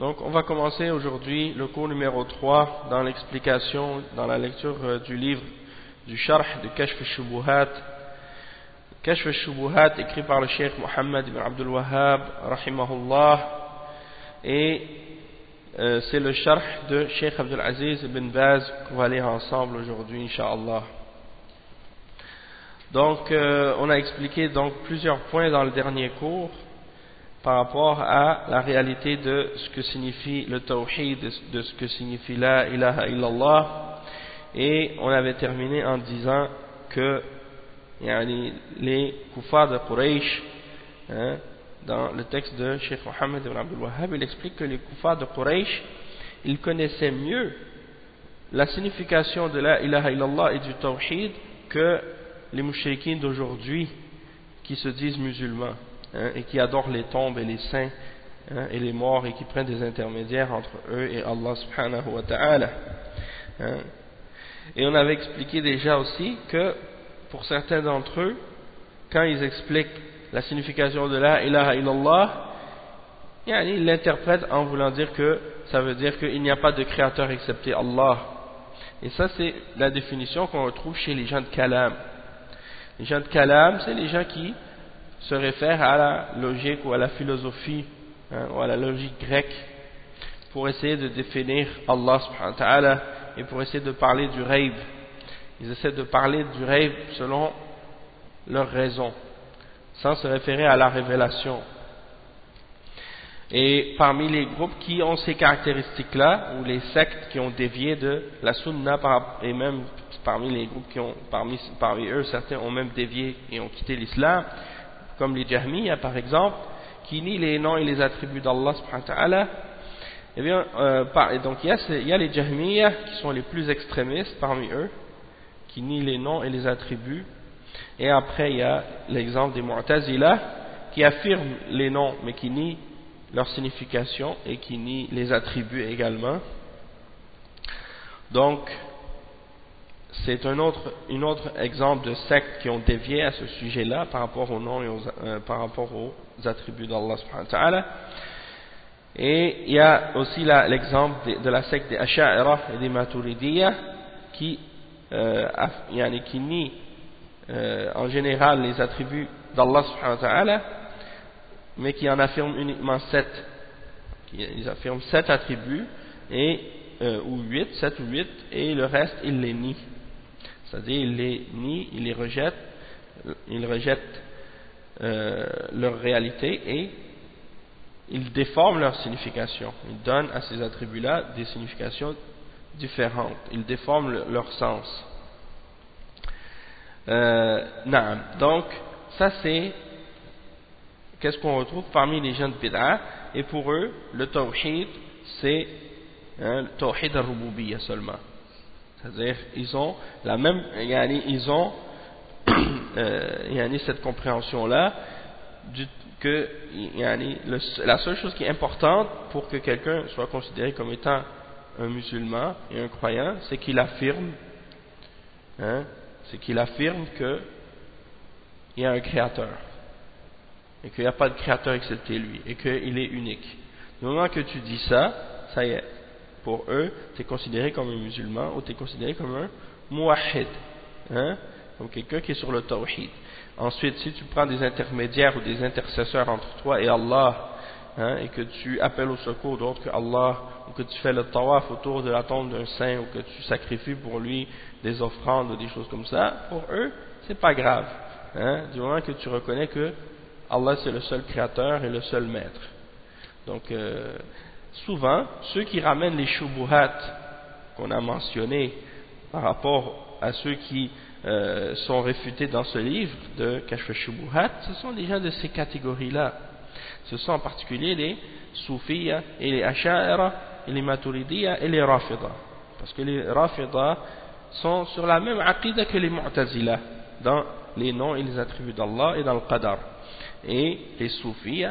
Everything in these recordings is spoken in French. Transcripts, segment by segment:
Donc on va commencer aujourd'hui le cours numéro 3 dans l'explication, dans la lecture euh, du livre du Sharh de Kashf al-Shubuhat. Kashf al-Shubuhat écrit par le Cheikh Mohammed ibn Abdul Wahhab, rahimahullah, et euh, c'est le Sharh de Cheikh Abdul Aziz ibn Baz qu'on va lire ensemble aujourd'hui, Inch'Allah. Donc euh, on a expliqué donc plusieurs points dans le dernier cours par rapport à la réalité de ce que signifie le tawhid, de ce que signifie la ilaha illallah. Et on avait terminé en disant que les kuffars de Quraysh, hein, dans le texte de Sheikh Mohammed ibn Abdul Wahhab, il explique que les kuffars de Quraysh, ils connaissaient mieux la signification de la ilaha illallah et du tawhid que les mouchriquins d'aujourd'hui qui se disent musulmans. Hein, et qui adorent les tombes et les saints hein, et les morts et qui prennent des intermédiaires entre eux et Allah subhanahu wa ta'ala. Hein. Et on avait expliqué déjà aussi que pour certains d'entre eux, quand ils expliquent la signification de la ilaha illallah, ils l'interprètent en voulant dire que ça veut dire qu'il n'y a pas de créateur excepté Allah. Et ça c'est la définition qu'on retrouve chez les gens de Kalam. Les gens de Kalam, c'est les gens qui se réfère à la logique ou à la philosophie hein, ou à la logique grecque pour essayer de définir Allah subhanahu wa ta'ala et pour essayer de parler du rêve. Ils essaient de parler du rêve selon leur raison, sans se référer à la révélation. Et parmi les groupes qui ont ces caractéristiques-là, ou les sectes qui ont dévié de la sunna, et même parmi les groupes qui ont, parmi, parmi eux, certains ont même dévié et ont quitté l'islam, comme les Jahmiyyah par exemple, qui nient les noms et les attributs d'Allah subhanahu eh bien, euh, par, donc il y, a, il y, a, les Jahmiyyah qui sont les plus extrémistes parmi eux, qui nient les noms et les attributs, et après il y a l'exemple des Mu'tazila, qui affirment les noms mais qui nient leur signification et qui nient les attributs également. Donc, c'est un autre, exemple de sectes qui ont dévié à ce sujet-là par rapport aux noms et aux, euh, par rapport aux attributs d'Allah subhanahu wa ta'ala. Et il y a aussi l'exemple de, la secte des Asha'ira et des Maturidiyya qui, euh, qui nie euh, en général les attributs d'Allah subhanahu wa ta'ala mais qui en affirment uniquement sept. Ils affirment sept attributs euh, ou huit, sept ou huit et le reste ils les nient. C'est-à-dire, il les nie, il les rejette, il rejette euh, leur réalité et il déforme leur signification. Il donne à ces attributs-là des significations différentes. Il déforme le, leur sens. Euh. Donc, ça c'est qu'est-ce qu'on retrouve parmi les gens de Bid'a et pour eux, le tawhid c'est hein, le tawhid al-rububiyya seulement. C'est-à-dire, ils ont la même, ils ont euh, cette compréhension-là que la seule chose qui est importante pour que quelqu'un soit considéré comme étant un musulman et un croyant, c'est qu'il affirme hein, c'est qu'il affirme qu'il y a un créateur et qu'il n'y a pas de créateur excepté lui et qu'il est unique. Du moment que tu dis ça, ça y est, pour eux, tu es considéré comme un musulman ou tu es considéré comme un muwahid, hein, comme quelqu'un qui est sur le tawhid. Ensuite, si tu prends des intermédiaires ou des intercesseurs entre toi et Allah, hein, et que tu appelles au secours d'autres que Allah, ou que tu fais le tawaf autour de la tombe d'un saint, ou que tu sacrifies pour lui des offrandes ou des choses comme ça, pour eux, c'est pas grave. Hein, du moment que tu reconnais que Allah c'est le seul créateur et le seul maître. Donc, euh, souvent, ceux qui ramènent les shubuhat qu'on a mentionnés par rapport à ceux qui euh, sont réfutés dans ce livre de Kashf Shubuhat, ce sont des gens de ces catégories-là. Ce sont en particulier les Soufiyya et les Asha'ira et les Maturidiyya et les Rafida. Parce que les Rafida sont sur la même aqidah que les Mu'tazila dans les noms et les attributs d'Allah et dans le Qadar. Et les Soufis,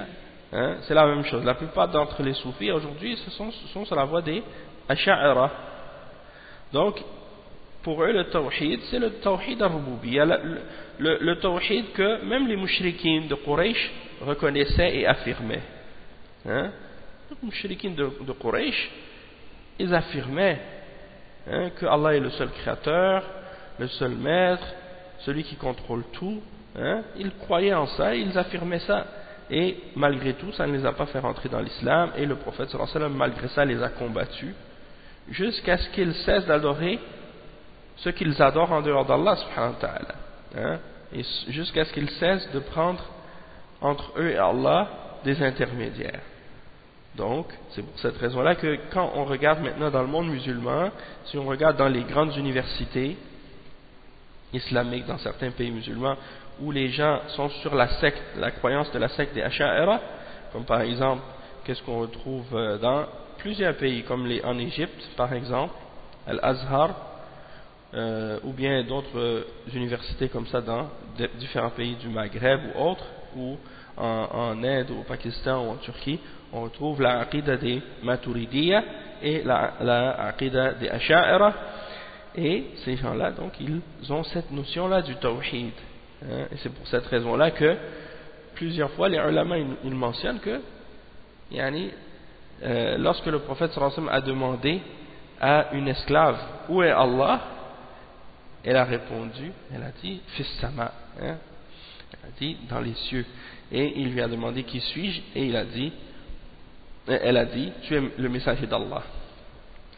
hein, c'est la même chose. La plupart d'entre les Soufis aujourd'hui ce sont, sur la voie des Asha'ira. Donc, pour eux, le tawhid, c'est le tawhid al-rububiyya, le, le, tawhid que même les mouchriquins de Quraysh reconnaissaient et affirmaient. Hein? Les mouchriquins de, de Quraysh, ils affirmaient hein, que Allah est le seul créateur, le seul maître, celui qui contrôle tout. Hein? Ils croyaient en ça, ils affirmaient ça. Et malgré tout, ça ne les a pas fait rentrer dans l'islam, et le prophète sallallahu alayhi malgré ça, les a combattus, jusqu'à ce qu'ils cessent d'adorer ce qu'ils adorent en dehors d'Allah subhanahu. Hein? Et jusqu'à ce qu'ils cessent de prendre entre eux et Allah des intermédiaires. Donc, c'est pour cette raison-là que quand on regarde maintenant dans le monde musulman, si on regarde dans les grandes universités islamiques dans certains pays musulmans, où les gens sont sur la secte, la croyance de la secte des Asha'ira, comme par exemple, qu'est-ce qu'on retrouve euh, dans plusieurs pays, comme en Égypte par exemple, Al-Azhar, euh, ou bien d'autres euh, universités comme ça dans différents pays du Maghreb ou autres, ou en, Inde, au Pakistan ou en Turquie, on retrouve la aqidah des Maturidiyya et la, la aqidah des Asha'ira, et ces gens-là, donc, ils ont cette notion-là du tawhid. Hein, et c'est pour cette raison-là que plusieurs fois les ulama ils, ils mentionnent que yani, euh, lorsque le prophète sallam a demandé à une esclave où est Allah? Elle a répondu elle a dit fils sama hein, elle a dit dans les cieux et il lui a demandé qui suis-je? Et il a dit elle a dit tu es le messager d'Allah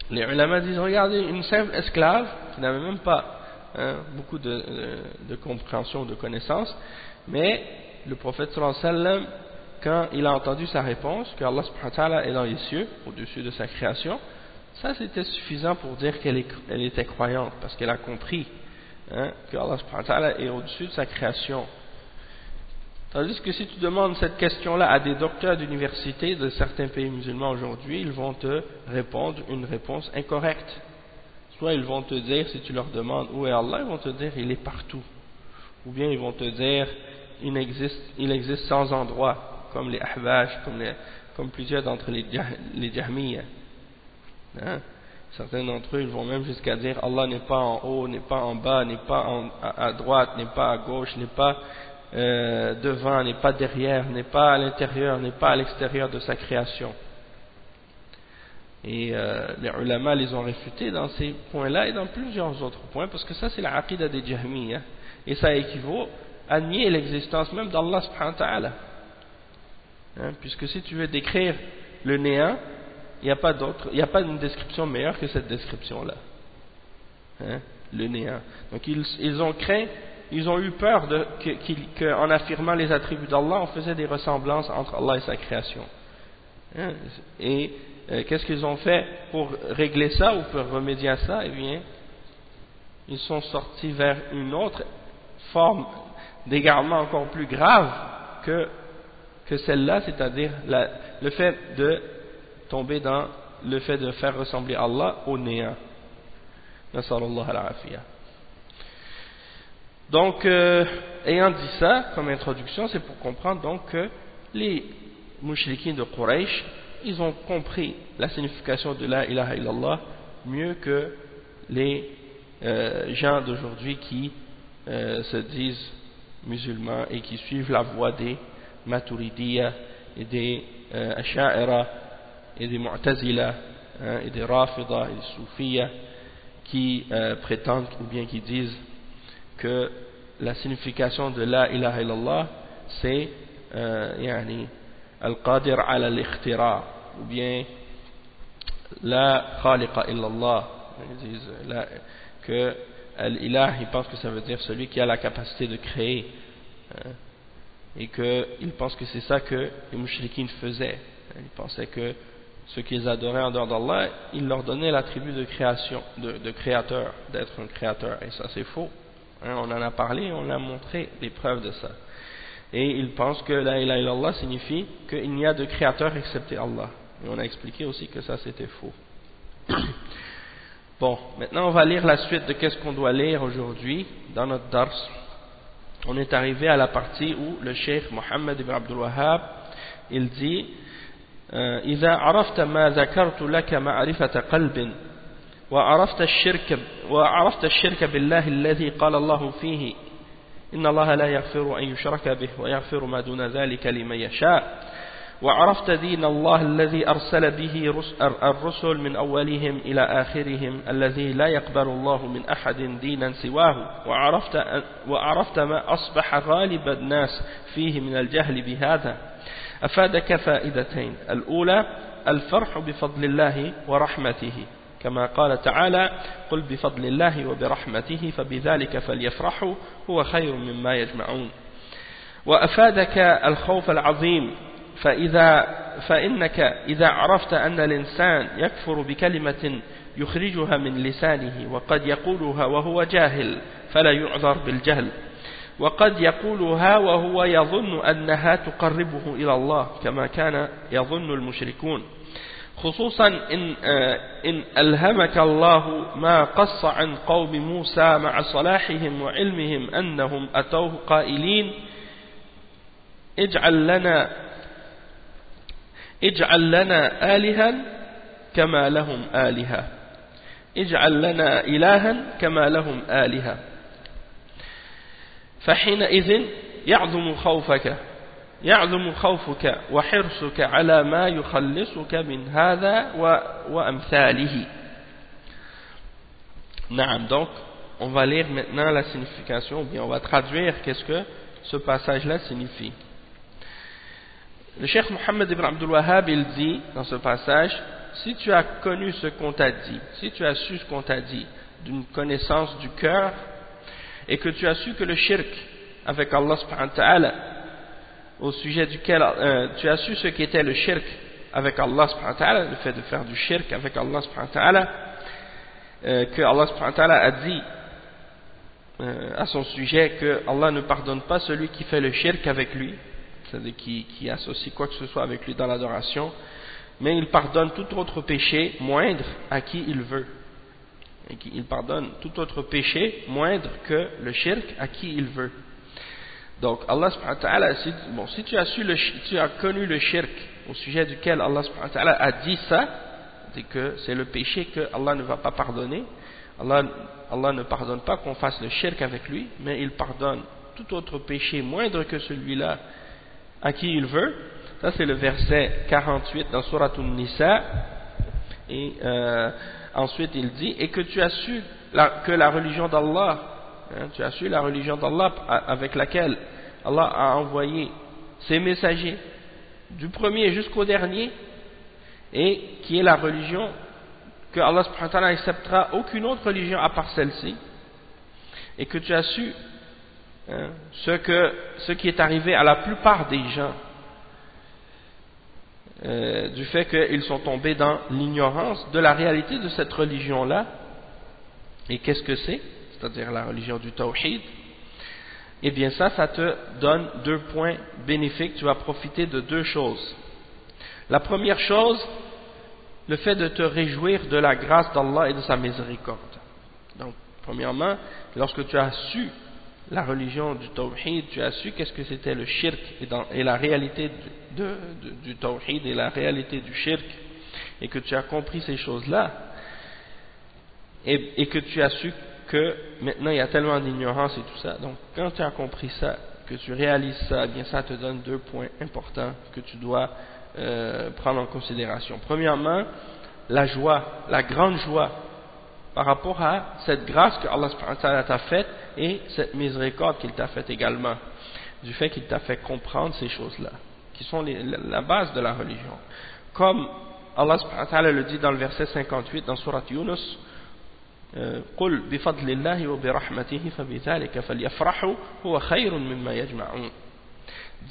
les ulama disent regardez une simple esclave qui n'avait même pas hein, beaucoup de, de, de, compréhension, de connaissance, mais le prophète sallam, quand il a entendu sa réponse, que Allah subhanahu est dans les cieux, au-dessus de sa création, ça c'était suffisant pour dire qu'elle elle était croyante, parce qu'elle a compris hein, que Allah subhanahu est au-dessus de sa création. Tandis que si tu demandes cette question-là à des docteurs d'université de certains pays musulmans aujourd'hui, ils vont te répondre une réponse incorrecte. Soit ils vont te dire, si tu leur demandes où est Allah, ils vont te dire il est partout. Ou bien ils vont te dire il existe, il existe sans endroit, comme les Ahbash, comme, comme plusieurs d'entre les, les. Hein? Certains d'entre eux vont même jusqu'à dire Allah n'est pas en haut, n'est pas en bas, n'est pas à, droite, n'est pas à gauche, n'est pas euh, devant, n'est pas derrière, n'est pas à l'intérieur, n'est pas à l'extérieur de sa création. Et euh, les ulama les ont réfutés dans ces points-là et dans plusieurs autres points, parce que ça c'est la aqidah des Jahmiyyah. Et ça équivaut à nier l'existence même d'Allah subhanahu wa ta'ala. Hein, puisque si tu veux décrire le néant, il n'y a pas d'autre, il n'y a pas une description meilleure que cette description-là. Hein, le néant. Donc ils, ils, ont craint, ils ont eu peur qu'en qu affirmant les attributs d'Allah, on faisait des ressemblances entre Allah et sa création. Hein, et euh, qu'est-ce qu'ils ont fait pour régler ça ou pour remédier à ça? Eh bien, ils sont sortis vers une autre forme d'égarement encore plus grave que, que celle-là, c'est-à-dire le fait de tomber dans le fait de faire ressembler Allah au néant. Donc, euh, ayant dit ça comme introduction, c'est pour comprendre donc que les mouchriquins de Quraysh ils ont compris la signification de la ilaha illallah mieux que les euh, gens d'aujourd'hui qui euh, se disent musulmans et qui suivent la voie des Maturidiyya et des euh, Asha'ira et des Mu'tazila hein, et des Rafida et des Soufiyya qui euh, prétendent ou bien qui disent que la signification de la ilaha illallah c'est euh, yani, al-qadir ala al ou bien la khaliqa illallah. Ils disent que l'ilah ils pensent que ça veut dire celui qui a la capacité de créer hein, et qu'ils pensent que c'est ça que les mouchriquines faisaient. Ils pensaient que ceux qu'ils adoraient en dehors d'Allah ils leur donnaient l'attribut de création de créateur, d'être un créateur. Et ça c'est faux hein, on en a parlé, on a montré des preuves de ça et ils pensent que la ilaha illallah signifie qu'il n'y a de créateur excepté Allah et on a expliqué aussi que ça c'était faux bon, maintenant on va lire la suite de qu'est-ce qu'on doit lire aujourd'hui dans notre dars on est arrivé à la partie où le cheikh Mohammed ibn Abdul Wahhab il dit إذا عرفت ما ذكرت لك معرفة قلب وعرفت الشرك وعرفت الشرك بالله الذي قال الله فيه إن الله لا يغفر أن يشرك به ويغفر ما دون ذلك لمن يشاء. وعرفت دين الله الذي أرسل به الرسل من أولهم إلى آخرهم الذي لا يقبل الله من أحد دينا سواه. وعرفت, وعرفت ما أصبح غالب الناس فيه من الجهل بهذا. أفادك فائدتين الأولى الفرح بفضل الله ورحمته. كما قال تعالى قل بفضل الله وبرحمته فبذلك فليفرحوا هو خير مما يجمعون. وأفادك الخوف العظيم فإذا فإنك إذا عرفت أن الإنسان يكفر بكلمة يخرجها من لسانه وقد يقولها وهو جاهل فلا يعذر بالجهل. وقد يقولها وهو يظن أنها تقربه إلى الله كما كان يظن المشركون. خصوصا إن, إن ألهمك الله ما قص عن قوم موسى مع صلاحهم وعلمهم أنهم أتوه قائلين اجعل لنا اجعل لنا آلها كما لهم آلهة. اجعل لنا إلها كما لهم آلهة. فحينئذ يعظم خوفك. يعظم خوفك وحرصك على ما يخلصك من هذا وأمثاله نعم donc on va lire maintenant la signification ou bien on va traduire qu'est-ce que ce passage là signifie Le Cheikh Mohammed ibn Abdul Wahhab, il dit dans ce passage, si tu as connu ce qu'on t'a dit, si tu as su ce qu'on t'a dit, d'une connaissance du cœur, et que tu as su que le shirk avec Allah subhanahu wa ta'ala, au sujet duquel euh, tu as su ce qu'était le shirk avec Allah subhanahu le fait de faire du shirk avec Allah subhanahu euh, que Allah subhanahu a dit euh, à son sujet que Allah ne pardonne pas celui qui fait le shirk avec lui, c'est-à-dire qui, associe quoi que ce soit avec lui dans l'adoration, mais il pardonne tout autre péché moindre à qui il veut. Et il pardonne tout autre péché moindre que le shirk à qui il veut. Donc Allah subhanahu wa si, bon, si tu as, connu le shirk au sujet duquel Allah a dit ça, c'est que c'est le péché que Allah ne va pas pardonner. Allah, Allah ne pardonne pas qu'on fasse le shirk avec lui, mais il pardonne tout autre péché moindre que celui-là à qui il veut. Ça c'est le verset 48 dans Surah An-Nisa. Et euh, ensuite il dit, et que tu as su que la religion d'Allah, hein, tu as su la religion d'Allah avec laquelle Allah a envoyé ses messagers, du premier jusqu'au dernier, et qui est la religion que Allah n'acceptera aucune autre religion à part celle-ci, et que tu as su Hein, ce qui est arrivé à la plupart des gens euh, du fait qu'ils sont tombés dans l'ignorance de la réalité de cette religion-là. Et qu'est-ce que c'est? C'est-à-dire la religion du Tawhid. Eh bien ça, ça te donne deux points bénéfiques. Tu vas profiter de deux choses. La première chose, le fait de te réjouir de la grâce d'Allah et de sa miséricorde. Donc, premièrement, lorsque tu as su la religion du tawhid, tu as su qu'est-ce que c'était le shirk et, la réalité du tawhid et la réalité du shirk, et que tu as compris ces choses-là, et, que tu as su que maintenant il y a tellement d'ignorance et tout ça. Donc quand tu as compris ça, que tu réalises ça, eh bien ça te donne deux points importants que tu dois euh, prendre en considération. Premièrement, la joie, la grande joie par rapport à cette grâce que Allah t'a faite et cette miséricorde qu'il t'a faite également, du fait qu'il t'a fait comprendre ces choses-là, qui sont la base de la religion. Comme Allah le dit dans le verset 58 dans Surat Yunus, قل بفضل الله وبرحمته فبذلك فليفرحوا هو خير مما يجمعون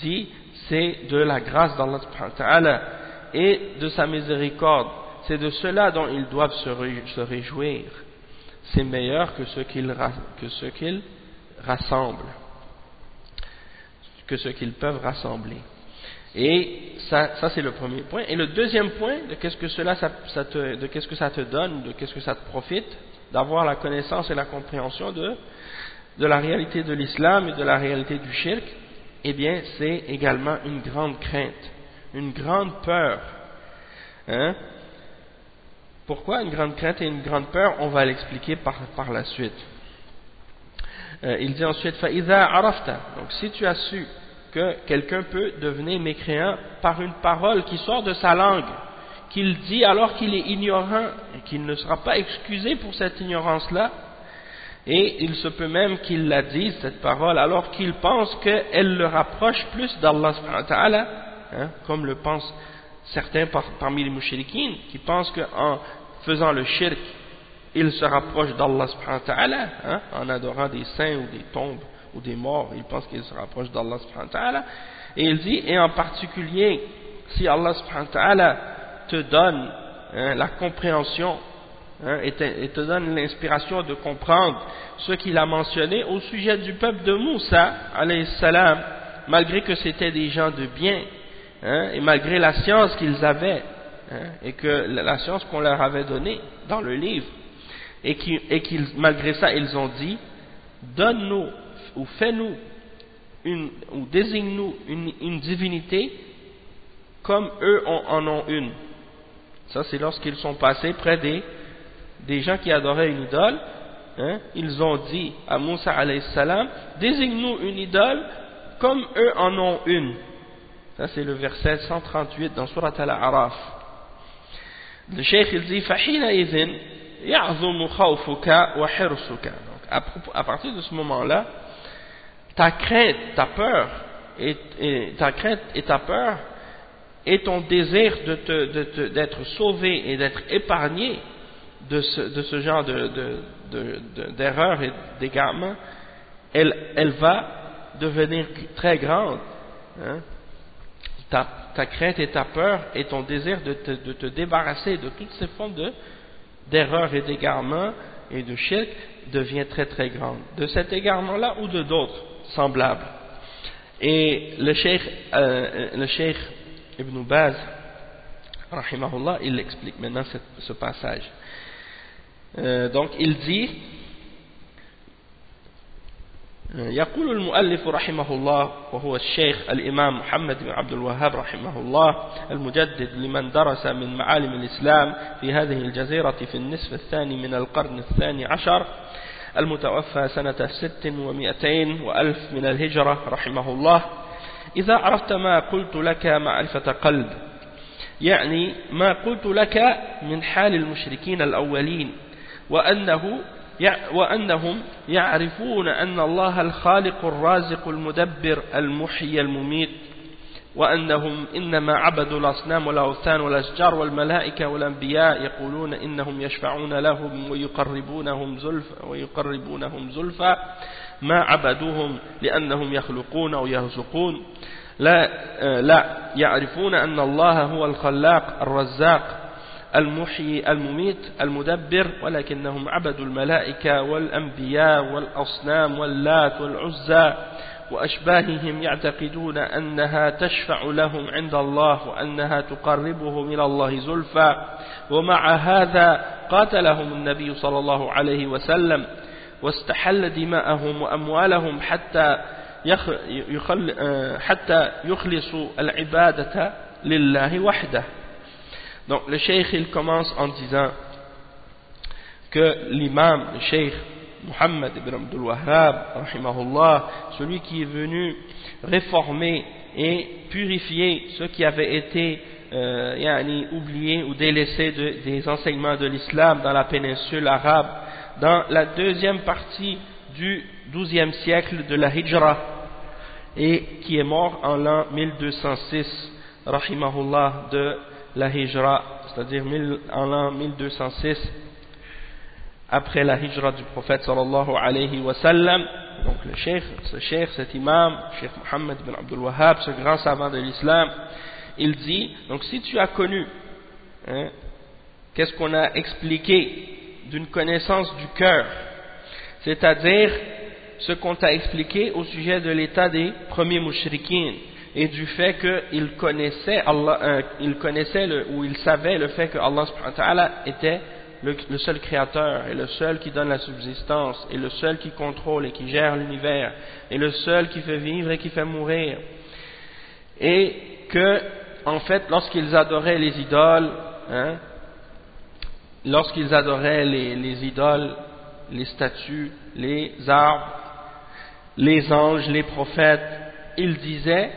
dit c'est de la grâce d'Allah et de sa miséricorde c'est de cela dont ils doivent se réjouir c'est meilleur que ce qu'ils qu rassemblent que ce qu'ils peuvent rassembler et ça, ça c'est le premier point et le deuxième point de qu'est-ce que cela ça, ça te, de qu'est-ce que ça te donne de qu'est-ce que ça te profite D'avoir la connaissance et la compréhension de, de la réalité de l'islam et de la réalité du shirk, eh bien, c'est également une grande crainte, une grande peur. Hein? Pourquoi une grande crainte et une grande peur? On va l'expliquer par, par la suite. Euh, il dit ensuite. Donc, si tu as su que quelqu'un peut devenir mécréant par une parole qui sort de sa langue, qu'il dit alors qu'il est ignorant et qu'il ne sera pas excusé pour cette ignorance-là, et il se peut même qu'il la dise, cette parole, alors qu'il pense qu'elle le rapproche plus d'Allah hein, comme le pensent certains parmi les mouchriquines, qui pensent qu'en faisant le shirk, il se rapproche d'Allah hein, en adorant des saints ou des tombes ou des morts, il pense qu'il se rapproche d'Allah et il dit, et en particulier, si Allah te donne hein, la compréhension hein, et, te, donne l'inspiration de comprendre ce qu'il a mentionné au sujet du peuple de Moussa, salam, malgré que c'était des gens de bien, hein, et malgré la science qu'ils avaient, et que la science qu'on leur avait donnée dans le livre, et malgré ça, ils ont dit, donne-nous ou fais-nous ou désigne-nous une divinité comme eux en ont une. Ça, c'est lorsqu'ils sont passés près des, gens qui adoraient une idole. Hein, ils ont dit à Moussa salam, désigne-nous une idole comme eux en ont une. Ça, c'est le verset 138 dans Surat Al-Araf. Le cheikh, il dit, Donc, à, partir de ce moment-là, ta crainte, ta peur, et, ta crainte et ta peur et ton désir d'être sauvé et d'être épargné de ce, genre d'erreurs de, et d'égarements, elle, va devenir très grande. Hein. Ta, crainte et ta peur et ton désir de te, débarrasser de toutes ces formes d'erreurs et d'égarements et de shirk devient très très grande. De cet égarement-là ou de d'autres semblables. Et le cheikh, le Ibn Baz, rahimahullah, il explique maintenant ce, passage. Euh, donc il dit يقول المؤلف رحمه الله وهو الشيخ الإمام محمد بن عبد الوهاب رحمه الله المجدد لمن درس من معالم الإسلام في هذه الجزيرة في النصف الثاني من القرن الثاني عشر المتوفى سنة ست ومئتين وألف من الهجرة رحمه الله إذا عرفت ما قلت لك معرفة قلب. يعني ما قلت لك من حال المشركين الأولين وأنه وأنهم يعرفون أن الله الخالق الرازق المدبر المحيي المميت وأنهم إنما عبدوا الأصنام والأوثان والأشجار والملائكة والأنبياء يقولون إنهم يشفعون لهم ويقربونهم زلفى ويقربونهم زلفى ما عبدوهم لأنهم يخلقون أو يرزقون. لا, لا يعرفون أن الله هو الخلاق الرزاق المحيي المميت المدبر ولكنهم عبدوا الملائكة والأنبياء والأصنام واللات والعزى وأشباههم يعتقدون أنها تشفع لهم عند الله وأنها تقربهم إلى الله زلفى. ومع هذا قاتلهم النبي صلى الله عليه وسلم واستحل دماءهم وأموالهم حتى يخل حتى يخلصوا العبادة لله وحده Donc le cheikh il commence en disant que l'imam, le cheikh Muhammad ibn Abdul Wahhab, rahimahullah, celui qui est venu réformer et purifier ceux qui avaient été euh, yani, oubliés ou délaissés de, des enseignements de l'islam dans la péninsule arabe, dans la deuxième partie du XIIe siècle de la Hijra, et qui est mort en l'an 1206, rahimahullah, de la Hijra, c'est-à-dire en l'an 1206, après la hijra du prophète sallallahu alayhi wa sallam. Donc le cheikh, ce cheikh, cet imam, cheikh Mohammed bin Abdul Wahhab, ce grand savant de l'islam, il dit, donc si tu as connu, hein, qu'est-ce qu'on a expliqué d'une connaissance du cœur, c'est-à-dire ce qu'on t'a expliqué au sujet de l'état des premiers mouchriquins et du fait qu'ils connaissaient Allah, euh, ils connaissaient ou ils savaient le fait que Allah subhanahu était le, seul créateur et le seul qui donne la subsistance et le seul qui contrôle et qui gère l'univers et le seul qui fait vivre et qui fait mourir. Et que en fait lorsqu'ils adoraient les idoles hein, lorsqu'ils adoraient les idoles les statues les arbres les anges les prophètes ils disaient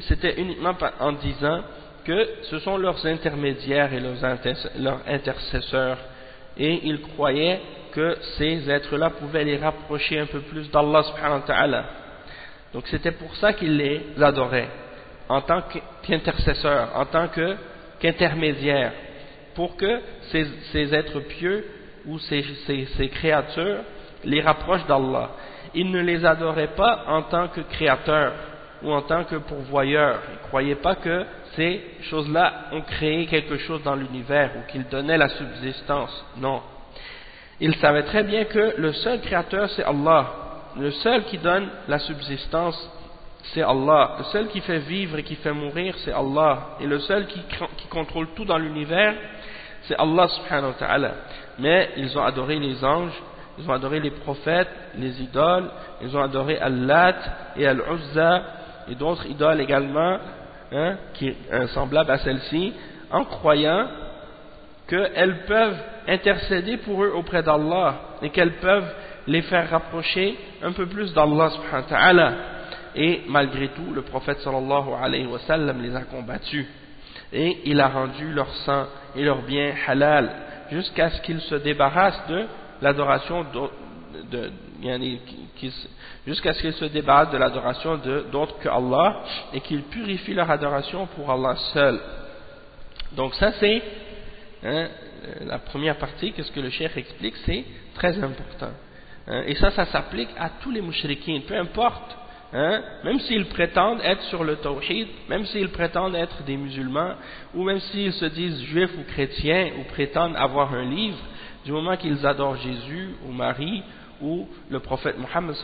c'était uniquement en disant que ce sont leurs intermédiaires et leurs, intercesseurs et ils croyaient que ces êtres-là pouvaient les rapprocher un peu plus d'Allah subhanahu wa ta'ala. Donc c'était pour ça qu'ils les adoraient, en tant qu'intercesseurs, en tant qu'intermédiaires, pour que ces, êtres pieux ou ces, ces créatures les rapprochent d'Allah. Ils ne les adoraient pas en tant que créateurs ou en tant que pourvoyeurs. Ils ne croyaient pas que ces choses-là ont créé quelque chose dans l'univers ou qu'ils donnaient la subsistance. Non. Ils savaient très bien que le seul créateur c'est Allah. Le seul qui donne la subsistance c'est Allah. Le seul qui fait vivre et qui fait mourir c'est Allah. Et le seul qui, contrôle tout dans l'univers c'est Allah subhanahu wa ta'ala. Mais ils ont adoré les anges, ils ont adoré les prophètes, les idoles, ils ont adoré Allah et Al-Uzza et d'autres idoles également hein, qui est semblable à celle-ci, en croyant qu'elles peuvent intercéder pour eux auprès d'Allah et qu'elles peuvent les faire rapprocher un peu plus d'Allah subhanahu wa ta'ala. Et malgré tout, le prophète sallallahu alayhi wa sallam les a combattus. Et il a rendu leur sang et leur bien halal jusqu'à ce qu'ils se débarrassent de l'adoration de, jusqu'à ce qu'ils se débarrassent de l'adoration d'autres que Allah et qu'ils purifient leur adoration pour Allah seul. Donc ça c'est hein, la première partie, qu'est-ce que le cheikh explique, c'est très important. Hein. et ça, ça s'applique à tous les mouchriquins, peu importe, hein, même s'ils prétendent être sur le tawhid, même s'ils prétendent être des musulmans, ou même s'ils se disent juifs ou chrétiens, ou prétendent avoir un livre, du moment qu'ils adorent Jésus ou Marie ou le prophète Mohammed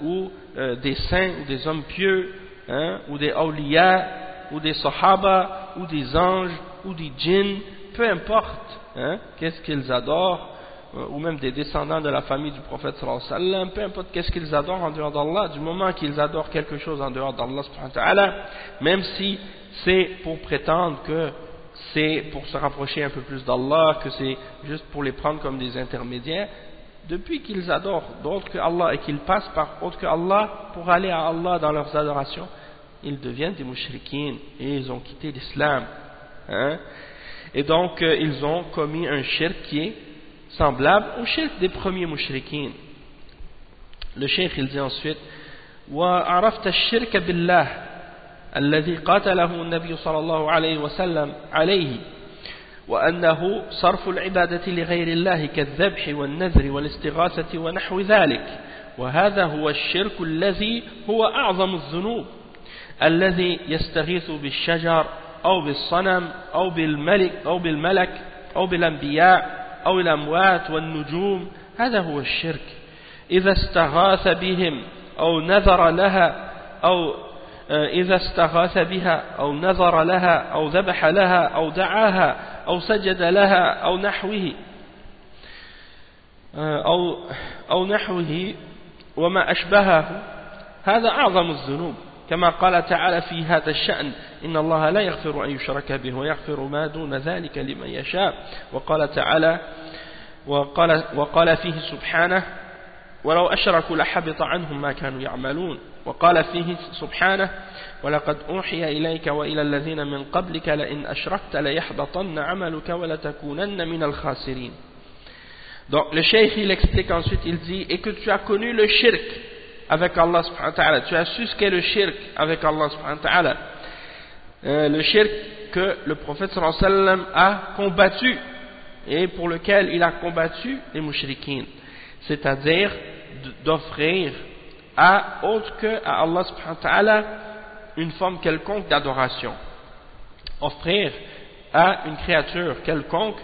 ou euh, des saints ou des hommes pieux, hein, ou des awliya, ou des sahaba, ou des anges, ou des djinns, peu importe hein, qu'est-ce qu'ils adorent, euh, ou même des descendants de la famille du prophète sallallahu peu importe qu'est-ce qu'ils adorent en dehors d'Allah, du moment qu'ils adorent quelque chose en dehors d'Allah, même si c'est pour prétendre que c'est pour se rapprocher un peu plus d'Allah, que c'est juste pour les prendre comme des intermédiaires, depuis qu'ils adorent d'autres que Allah et qu'ils passent par autre que Allah pour aller à Allah dans leurs adorations, ils deviennent des mouchriquines et ils ont quitté l'islam. Hein. Et donc, euh, ils ont commis un shirk qui est semblable au shirk des premiers mouchriquines. Le shirk, il dit ensuite, « Wa arafta shirka » الذي قاتله النبي صلى الله عليه وسلم عليه وأنه صرف العبادة لغير الله كالذبح والنذر والاستغاثة ونحو ذلك. وهذا هو الشرك الذي هو أعظم الذنوب الذي يستغيث بالشجر أو بالصنم أو بالملك أو بالملك أو بالأنبياء أو الأموات والنجوم. هذا هو الشرك. إذا استغاث بهم أو نذر لها أو إذا استغاث بها أو نذر لها أو ذبح لها أو دعاها أو سجد لها أو نحوه أو, أو نحوه وما أشبهه هذا أعظم الذنوب. كما قال تعالى في هذا الشأن إن الله لا يغفر أن يشرك به ويغفر ما دون ذلك لمن يشاء. وقال تعالى وقال, وقال فيه سبحانه ولو أشركوا لحبط عنهم ما كانوا يعملون وقال فيه سبحانه ولقد أوحي إليك وإلى الذين من قبلك لئن أشركت ليحبطن عملك ولتكونن من الخاسرين Donc le cheikh il explique ensuite, il dit, et que tu as connu le shirk avec Allah subhanahu wa ta'ala, tu as su ce qu'est le shirk avec Allah subhanahu wa ta'ala, euh, le shirk que le prophète sallallahu alayhi wa sallam a combattu et pour lequel il a combattu les mouchriquines, c'est-à-dire d'offrir à autre que à Allah subhanahu wa ta'ala une forme quelconque d'adoration. Offrir à une créature quelconque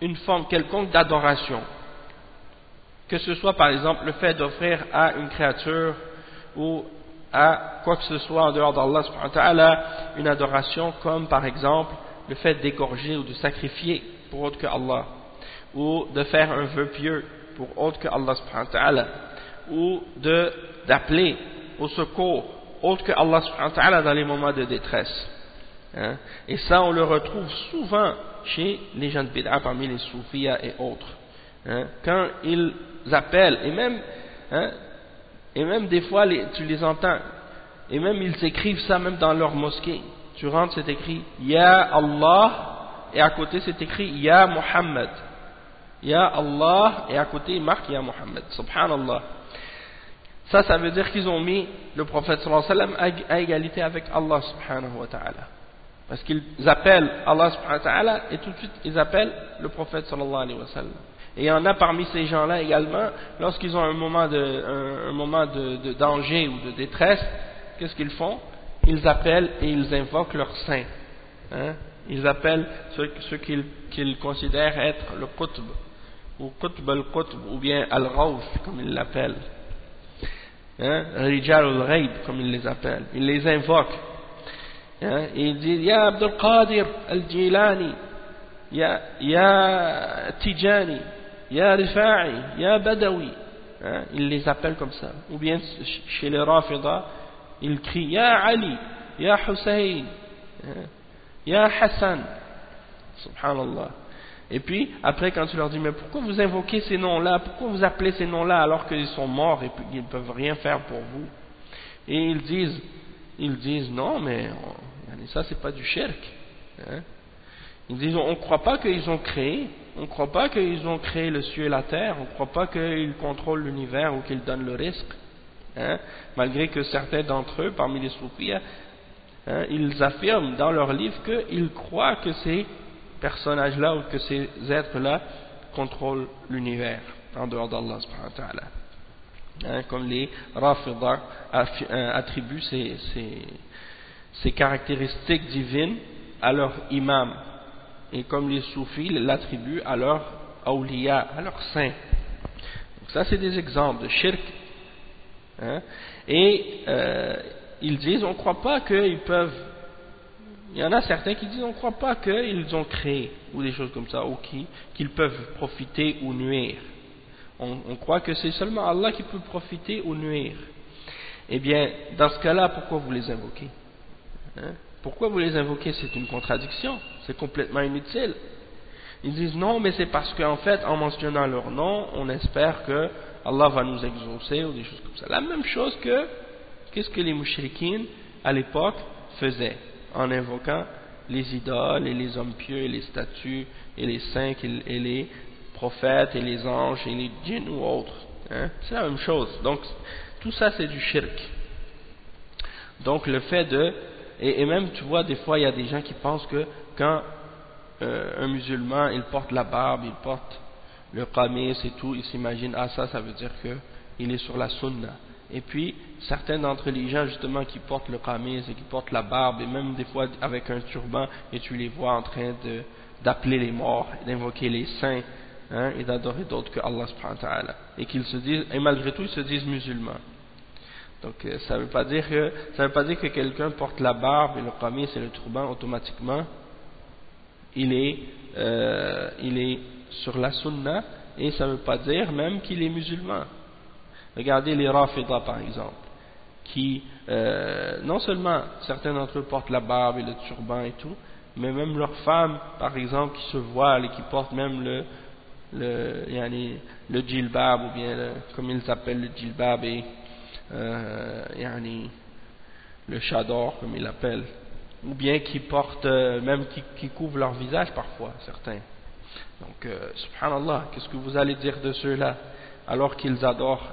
une forme quelconque d'adoration. Que ce soit par exemple le fait d'offrir à une créature ou à quoi que ce soit en dehors d'Allah une adoration comme par exemple le fait d'égorger ou de sacrifier pour autre que Allah ou de faire un vœu pieux pour autre que Allah ou d'appeler au secours autre que Allah dans les moments de détresse. Hein. Et ça on le retrouve souvent chez les gens de Bid'a parmi les soufis et autres. Hein, quand ils appellent, et même, hein, et même des fois tu les entends, et même ils écrivent ça même dans leur mosquée. Tu rentres, c'est écrit Ya Allah, et à côté c'est écrit Ya Muhammad. Ya Allah, et à côté il marque Ya Muhammad. Subhanallah. Ça, ça veut dire qu'ils ont mis le prophète sallallahu alayhi wa sallam à égalité avec Allah subhanahu wa ta'ala. Parce qu'ils appellent Allah subhanahu wa ta'ala et tout de suite ils appellent le prophète sallallahu alayhi wa sallam. Et il y en a parmi ces gens-là également, lorsqu'ils ont un moment, de, un, moment de, danger ou de détresse, qu'est-ce qu'ils font? Ils appellent et ils invoquent leur saint. Hein? Ils appellent ceux, qu'ils considèrent être le qutb, ou qutb al-qutb, ou bien al-rawf, comme ils l'appellent. Rijal al comme ils les appellent. Ils les invoquent. Hein, il dit Ya Abdul Qadir al-Jilani, Ya, ya Tijani, Ya Rifa'i, Ya Badawi. Hein, il les appelle comme ça. Ou bien chez les Rafida, il crie Ya Ali, Ya Hussein, hein, Ya Hassan. Subhanallah. Et puis, après, quand tu leur dis, mais pourquoi vous invoquez ces noms-là? Pourquoi vous appelez ces noms-là alors qu'ils sont morts et qu'ils ne peuvent rien faire pour vous? Et ils disent, ils disent non, mais ça c'est pas du shirk. Hein. Ils disent on ne croit pas qu'ils ont créé, on ne croit pas qu'ils ont créé le ciel et la terre, on ne croit pas qu'ils contrôlent l'univers ou qu'ils donnent le risque. Hein. Malgré que certains d'entre eux, parmi les soufis, hein, ils affirment dans leurs livres qu'ils croient que ces personnages-là ou que ces êtres-là contrôlent l'univers en dehors d'Allah. Hein, comme les Rafidah euh, attribuent ces, caractéristiques divines à leur imam et comme les soufis l'attribuent à leur awliya, à leur saint. Donc ça c'est des exemples de shirk. Hein, et euh, ils disent on ne croit pas qu'ils peuvent il y en a certains qui disent on ne croit pas qu'ils ont créé ou des choses comme ça ou qu'ils peuvent profiter ou nuire on, croit que c'est seulement Allah qui peut profiter ou nuire. Eh bien, dans ce cas-là, pourquoi vous les invoquez? Hein? Pourquoi vous les invoquez? C'est une contradiction, c'est complètement inutile. Ils disent non, mais c'est parce qu'en fait, en mentionnant leur nom, on espère que Allah va nous exaucer ou des choses comme ça. La même chose que, qu'est-ce que les mouchriquines à l'époque faisaient? En invoquant les idoles et les hommes pieux et les statues et les saints et les prophètes et les anges et les djinns ou autres. Hein? C'est la même chose. Donc, tout ça, c'est du shirk. Donc, le fait de... Et, même, tu vois, des fois, il y a des gens qui pensent que quand euh, un musulman, il porte la barbe, il porte le qamis et tout, il s'imagine, ah ça, ça veut dire qu'il est sur la sunna. Et puis, certains d'entre les gens, justement, qui portent le qamis et qui portent la barbe, et même des fois avec un turban, et tu les vois en train d'appeler les morts, d'invoquer les saints, hein, et d'adorer d'autres que Allah subhanahu wa ta'ala. Et qu'ils se disent et malgré tout ils se disent musulmans. Donc euh, ça ne veut pas dire que ça veut pas dire que quelqu'un porte la barbe et le qamis et le turban automatiquement. Il est euh, il est sur la sunna et ça ne veut pas dire même qu'il est musulman regardez les rafidah par exemple qui euh, non seulement certains d'entre eux portent la barbe et le turban et tout mais même leurs femmes par exemple qui se voilent et qui portent même le le, djilbab, ou bien comme ils appellent le djilbab et euh, le chador, comme ils l'appellent, ou bien qui portent, euh, même qui, qui couvrent leur visage parfois, certains. Donc, euh, subhanallah, qu'est-ce que vous allez dire de ceux-là, alors qu'ils adorent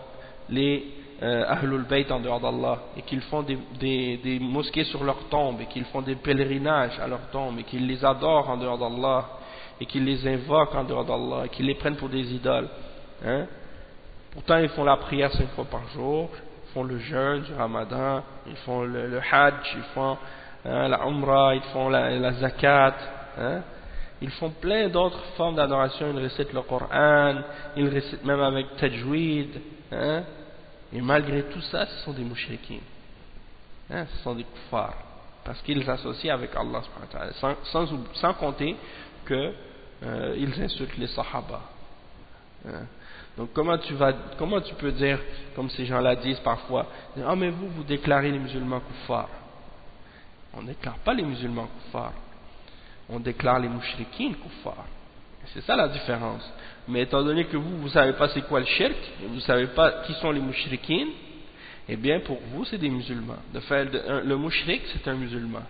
les euh, Ahlul Bayt en dehors d'Allah, et qu'ils font des, mosquées sur leur tombe, et qu'ils font des pèlerinages à leur tombe, et qu'ils les adorent en dehors d'Allah, et qu'ils les invoquent en dehors d'Allah, et qu'ils les prennent pour des idoles. Hein? Pourtant, ils font la prière cinq fois par jour, ils font le jeûne du ramadan, ils font le, hajj, ils font hein, la umrah, ils font la, zakat, hein? ils font plein d'autres formes d'adoration, ils récitent le Coran, ils récitent même avec tajwid, hein? Et malgré tout ça, ce sont des mouchriquins. Hein, ce sont des kuffars. Parce qu'ils associent avec Allah sans compter qu'ils euh, insultent les sahaba. Hein. Donc comment tu, vas, comment tu peux dire, comme ces gens-là disent parfois, « Ah mais vous, vous déclarez les musulmans kuffars. » On ne déclare pas les musulmans kuffars. On déclare les mouchriquins kuffars. C'est ça la différence. Mais étant donné que vous, vous ne savez pas c'est quoi le shirk, vous ne savez pas qui sont les mouchriquins, eh bien pour vous c'est des musulmans. De le mouchrik c'est un musulman.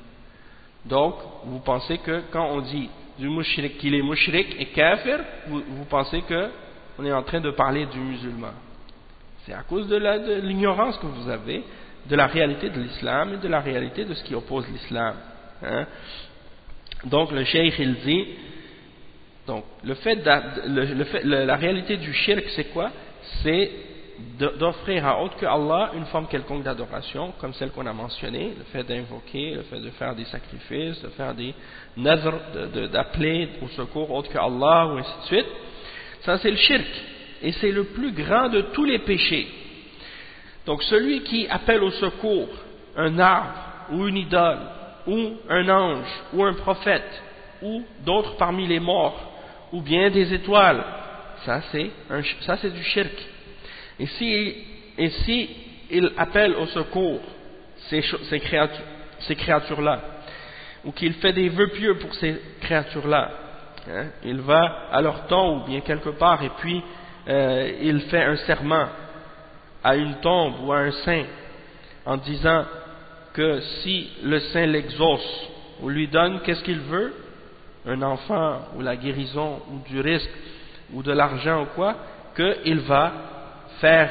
Donc, vous pensez que quand on dit qu'il est mouchrik et kafir, vous, vous pensez que on est en train de parler du musulman. C'est à cause de l'ignorance que vous avez de la réalité de l'islam et de la réalité de ce qui oppose l'islam. Hein. Donc le cheikh il dit donc, le fait, la réalité du shirk, c'est quoi? C'est d'offrir à autre que Allah une forme quelconque d'adoration, comme celle qu'on a mentionnée, le fait d'invoquer, le fait de faire des sacrifices, de faire des nazr, d'appeler au secours autre que Allah, ou ainsi de suite. Ça, c'est le shirk. Et c'est le plus grand de tous les péchés. Donc, celui qui appelle au secours un arbre, ou une idole, ou un ange, ou un prophète, ou d'autres parmi les morts, ou bien des étoiles. Ça, c'est du shirk. Et si, il appelle au secours ces, ces créatures-là, ou qu'il fait des vœux pieux pour ces créatures-là, hein, il va à leur tombe ou bien quelque part et puis euh, il fait un serment à une tombe ou à un saint en disant que si le saint l'exauce ou lui donne qu'est-ce qu'il veut? Un enfant ou la guérison ou du risque ou de l'argent ou quoi, qu'il va faire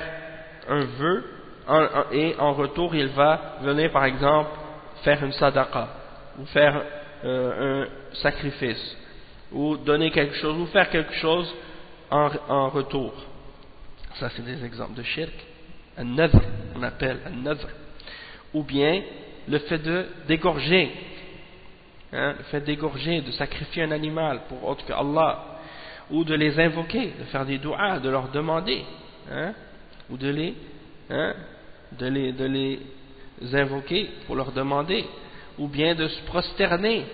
un vœu et en retour il va venir par exemple faire une sadaqa ou faire euh, un sacrifice ou donner quelque chose ou faire quelque chose en, retour. Ça c'est des exemples de shirk. Un nadr, on appelle un nadr. Ou bien le fait de dégorger hein, le fait d'égorger, de sacrifier un animal pour autre que Allah, ou de les invoquer, de faire des doigts, de leur demander, hein, ou de les, hein, de, les, de les invoquer pour leur demander, ou bien de se prosterner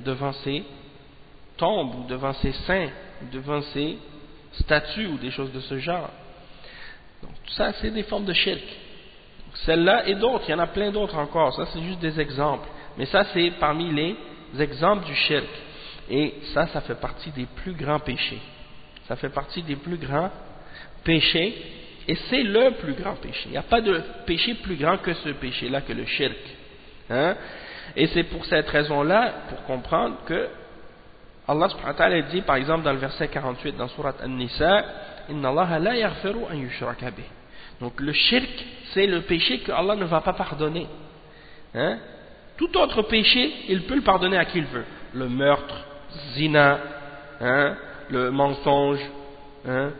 devant ces tombes, ou devant ces saints, devant ces statues, ou des choses de ce genre. Donc tout ça, c'est des formes de shirk. Celle-là et d'autres, il y en a plein d'autres encore, ça c'est juste des exemples. Mais ça c'est parmi les exemples du shirk. Et ça, ça fait partie des plus grands péchés. Ça fait partie des plus grands péchés. Et c'est le plus grand péché. Il n'y a pas de péché plus grand que ce péché-là, que le shirk. Hein? Et c'est pour cette raison-là, pour comprendre que Allah subhanahu wa dit, par exemple, dans le verset 48 dans Surat An-Nisa, Inna la yaghfiru an Donc le shirk, c'est le péché que Allah ne va pas pardonner. Hein? Tout autre péché, il peut le pardonner à qui il veut. Le meurtre, zina, hein, le mensonge, hein,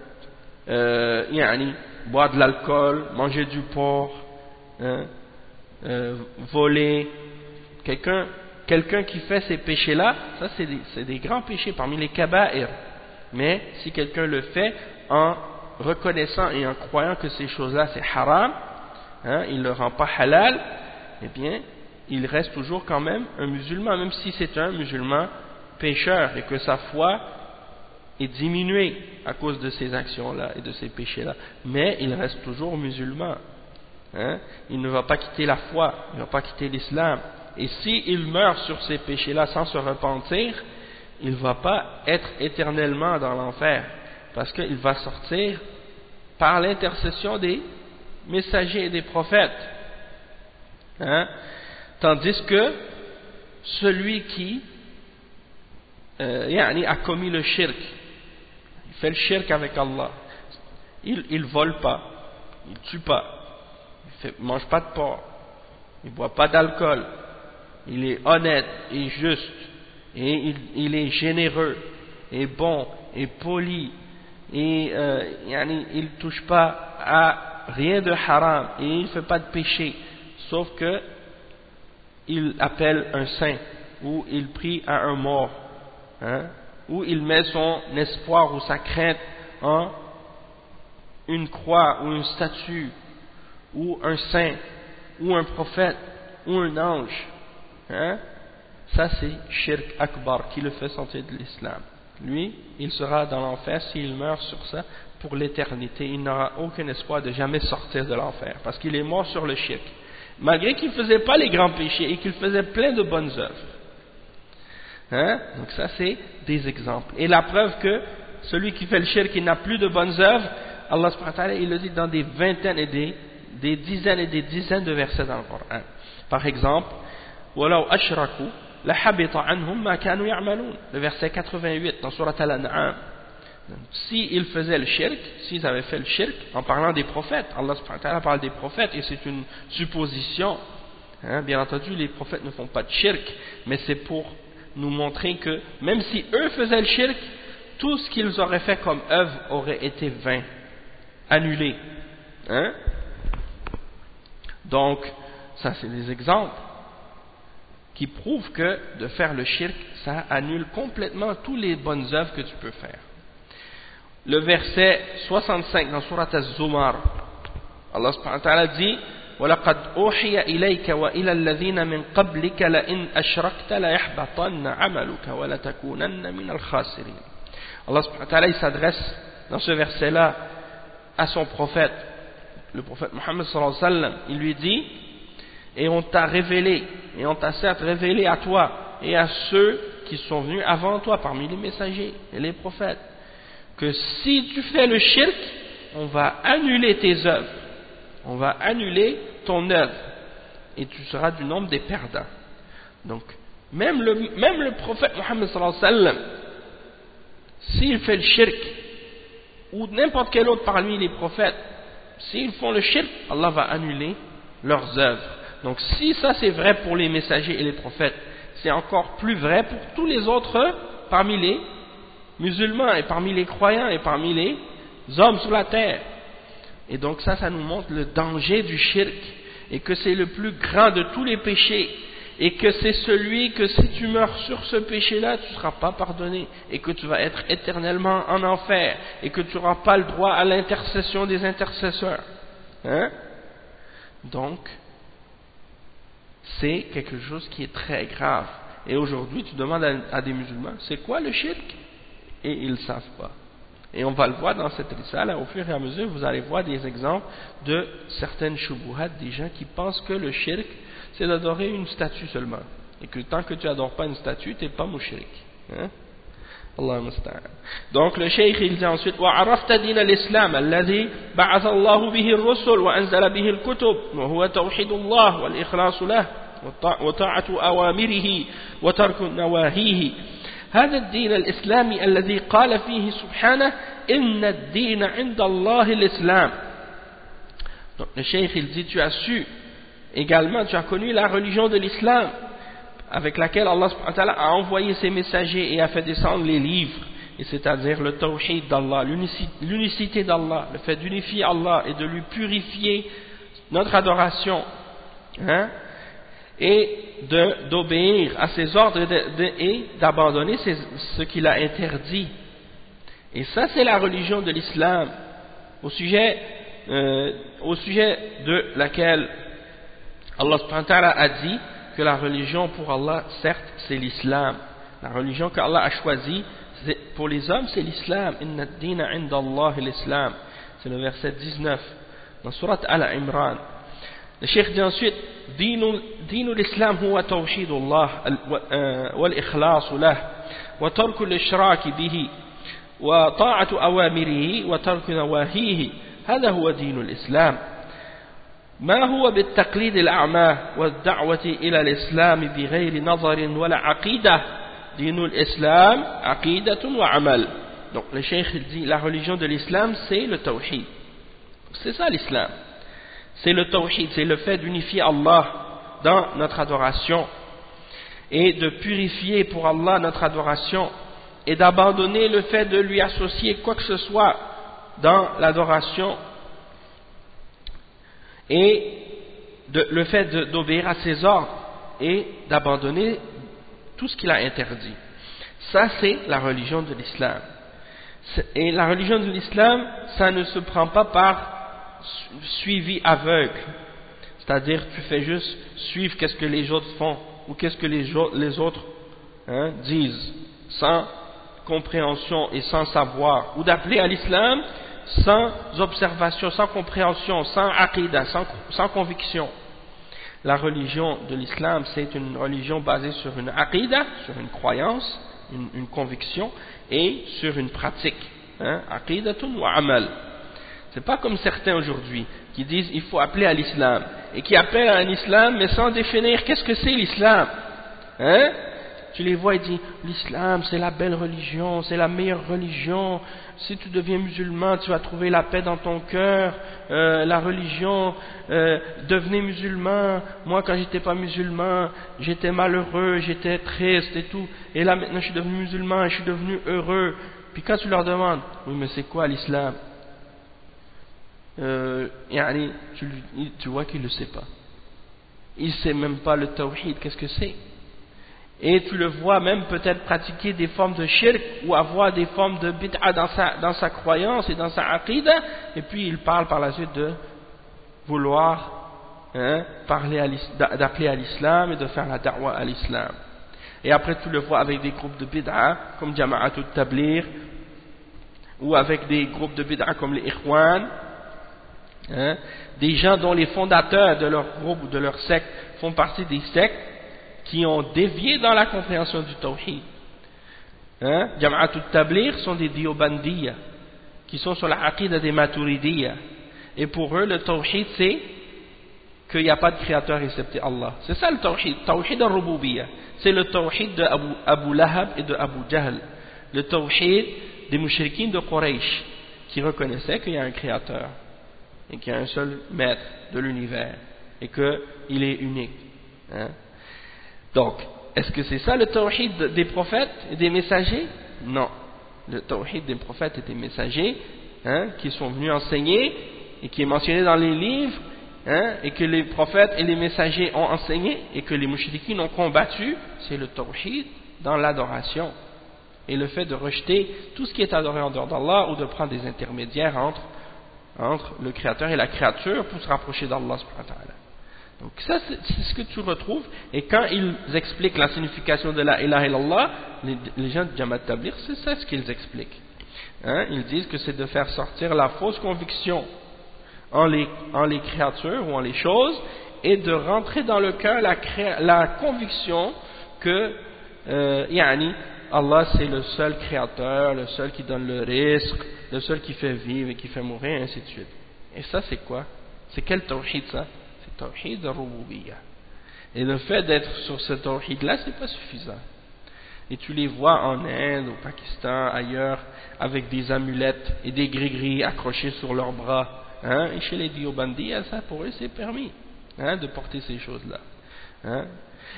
euh, boire de l'alcool, manger du porc, hein, euh, voler. Quelqu'un quelqu'un qui fait ces péchés-là, ça c'est des, des, grands péchés parmi les kaba'ir. Mais si quelqu'un le fait en reconnaissant et en croyant que ces choses-là c'est haram, hein, il ne le rend pas halal, eh bien, il reste toujours quand même un musulman, même si c'est un musulman pécheur et que sa foi est diminuée à cause de ces actions-là et de ces péchés-là. Mais il reste toujours musulman. Hein. Il ne va pas quitter la foi, il ne va pas quitter l'islam. Et s'il meurt sur ces péchés-là sans se repentir, il ne va pas être éternellement dans l'enfer. parce qu'il va sortir par l'intercession des messagers et des prophètes. Hein? Tandis que celui qui euh, a commis le shirk, il fait le shirk avec Allah, il ne vole pas, il ne tue pas, il ne mange pas de porc, il ne boit pas d'alcool, il est honnête et juste, et il, il, est généreux, et bon, et poli, et euh, il ne touche pas à rien de haram, et il ne fait pas de péché, sauf que il appelle un saint, ou il prie à un mort, hein, ou il met son espoir ou sa crainte en une croix ou une statue, ou un saint, ou un prophète, ou un ange. Hein? Ça, c'est Shirk Akbar qui le fait sortir de l'islam. Lui, il sera dans l'enfer s'il meurt sur ça pour l'éternité. Il n'aura aucun espoir de jamais sortir de l'enfer parce qu'il est mort sur le shirk. Malgré qu'il ne faisait pas les grands péchés et qu'il faisait plein de bonnes œuvres. Hein? Donc ça, c'est des exemples. Et la preuve que celui qui fait le shirk, il n'a plus de bonnes œuvres, Allah il le dit dans des vingtaines et des, des dizaines et des dizaines de versets dans le Coran. Par exemple, le verset 88 dans Surat Al-An'am. S'ils faisaient le shirk, s'ils avaient fait le shirk, en parlant des prophètes, Allah parle des prophètes et c'est une supposition. Hein, bien entendu, les prophètes ne font pas de shirk, mais c'est pour nous montrer que même si eux faisaient le shirk, tout ce qu'ils auraient fait comme œuvre aurait été vain, annulé. Hein? Donc, ça c'est des exemples qui prouvent que de faire le shirk, ça annule complètement toutes les bonnes œuvres que tu peux faire Le verset 65 dans Surat Az-Zumar, Allah subhanahu wa ta'ala dit ولقد أوحي إليك وإلى الذين من قبلك لئن أشركت ليحبطن عملك ولتكونن من الخاسرين Allah subhanahu wa ta'ala il s'adresse dans ce verset là à son prophète le prophète Mohammed sallallahu alayhi wa sallam il lui dit et on t'a révélé et on t'a certes révélé à toi et à ceux qui sont venus avant toi parmi les messagers et les prophètes que si tu fais le shirk on va annuler tes œuvres on va annuler ton œuvre et tu seras du nombre des perdants. Donc, même le, même le prophète Mohammed sallam, s'il fait le shirk, ou n'importe quel autre parmi les prophètes, s'ils font le shirk, Allah va annuler leurs œuvres. Donc, si ça c'est vrai pour les messagers et les prophètes, c'est encore plus vrai pour tous les autres parmi les musulmans et parmi les croyants et parmi les hommes sur la terre. Et donc ça, ça nous montre le danger du shirk et que c'est le plus grand de tous les péchés et que c'est celui que si tu meurs sur ce péché-là, tu ne seras pas pardonné et que tu vas être éternellement en enfer et que tu n'auras pas le droit à l'intercession des intercesseurs. Hein? Donc, c'est quelque chose qui est très grave. Et aujourd'hui, tu demandes à, à des musulmans, c'est quoi le shirk? Et ils ne savent pas. Et on va le voir dans cette risale, au fur et à mesure, vous allez voir des exemples de certaines shubuhat, des gens qui pensent que le shirk, c'est d'adorer une statue seulement. Et que tant que tu n'adores pas une statue, tu n'es pas mouchrik. Hein? Allah Donc le cheikh il dit ensuite وعرفت دين الإسلام الذي بعث الله به الرسل وأنزل به الكتب وهو توحيد الله والإخلاص له وطاعة أوامره وترك نواهيه هذا الدين الإسلامي الذي قال فيه سبحانه إن الدين عند الله الإسلام Donc le cheikh il dit tu as su également tu as connu la religion de l'islam avec laquelle Allah a envoyé ses messagers et a fait descendre les livres et c'est-à-dire le tawhid d'Allah l'unicité d'Allah le fait d'unifier Allah et de lui purifier notre adoration hein et d'obéir à ses ordres et d'abandonner ce qu'il a interdit. Et ça, c'est la religion de l'islam, au sujet, euh, au sujet de laquelle Allah a dit que la religion pour Allah, certes, c'est l'islam. La religion qu'Allah a choisie, pour les hommes, c'est l'islam. C'est le verset 19 dans Surat Al-Imran. الشيخ dit ensuite دين الإسلام هو توحيد الله والإخلاص له وترك الإشراك به وطاعة أوامره وترك نواهيه هذا هو دين الإسلام ما هو بالتقليد الأعمى والدعوة إلى الإسلام بغير نظر ولا عقيدة دين الإسلام عقيدة وعمل Donc le cheikh dit la religion de l'islam c'est le tawhid. C'est ça l'islam. C'est le tawhid, c'est le fait d'unifier Allah dans notre adoration et de purifier pour Allah notre adoration et d'abandonner le fait de lui associer quoi que ce soit dans l'adoration et le fait d'obéir à ses ordres et d'abandonner tout ce qu'il a interdit. Ça, c'est la religion de l'islam. Et la religion de l'islam, ça ne se prend pas par suivi aveugle. C'est-à-dire, tu fais juste suivre qu'est-ce que les autres font ou qu'est-ce que les, autres hein, disent, sans compréhension et sans savoir, ou d'appeler à l'islam sans observation, sans compréhension, sans aqidah, sans, conviction. La religion de l'islam, c'est une religion basée sur une aqidah, sur une croyance, une, conviction, et sur une pratique. Hein, aqidatun wa amal. C'est pas comme certains aujourd'hui qui disent il faut appeler à l'islam et qui appellent à un islam mais sans définir qu'est-ce que c'est l'islam. Hein? Tu les vois et dis l'islam c'est la belle religion, c'est la meilleure religion. Si tu deviens musulman, tu vas trouver la paix dans ton cœur. Euh, la religion, euh, devenez musulman. Moi, quand j'étais pas musulman, j'étais malheureux, j'étais triste et tout. Et là, maintenant, je suis devenu musulman et je suis devenu heureux. Puis quand tu leur demandes, oui, mais c'est quoi l'islam? Euh, tu, vois qu'il ne le sait pas. Il ne sait même pas le tawhid, qu'est-ce que c'est? Et tu le vois même peut-être pratiquer des formes de shirk ou avoir des formes de bid'a dans sa, croyance et dans sa aqidah et puis il parle par la suite de vouloir hein, d'appeler à l'islam et de faire la da'wah à l'islam. Et après tu le vois avec des groupes de bid'a comme Jama'atul Tablir ou avec des groupes de bid'a comme les Ikhwan hein, des gens dont les fondateurs de leur groupe ou de leur secte font partie des sectes qui ont dévié dans la compréhension du tawhid. Hein? Jama'atul Tablir sont des diobandiyas qui sont sur la aqidah des maturidiyas. Et pour eux, le tawhid, c'est qu'il n'y a pas de créateur excepté Allah. C'est ça le tawhid, tawhid al-rububiyya. C'est le tawhid de Abu, Lahab et de Abu Jahl. Le tawhid des mouchriquins de Quraysh qui reconnaissaient qu'il y a un créateur et qu'il y a un seul maître de l'univers et qu'il est unique. Hein? Donc, est-ce que c'est ça le tawhid des prophètes et des messagers? Non. Le tawhid des prophètes et des messagers hein, qui sont venus enseigner et qui est mentionné dans les livres hein, et que les prophètes et les messagers ont enseigné et que les mouchriquins ont combattu, c'est le tawhid dans l'adoration et le fait de rejeter tout ce qui est adoré en dehors d'Allah ou de prendre des intermédiaires entre, entre le créateur et la créature pour se rapprocher d'Allah donc ça, c'est ce que tu retrouves. Et quand ils expliquent la signification de la ilaha illallah, les, gens de Jamaat c'est ça ce qu'ils expliquent. Hein? Ils disent que c'est de faire sortir la fausse conviction en les, en les créatures ou en les choses et de rentrer dans le cœur la, la conviction que euh, yani, Allah c'est le seul créateur, le seul qui donne le risque, le seul qui fait vivre et qui fait mourir, ainsi de suite. Et ça c'est quoi? C'est quel tawhid ça? Tawhid al Et le fait d'être sur ce tawhid-là, c'est pas suffisant. Et tu les vois en Inde, au Pakistan, ailleurs, avec des amulettes et des gris-gris accrochés sur leurs bras. Hein? Et chez les Diobandis, ça pour eux c'est permis hein, de porter ces choses-là. Hein?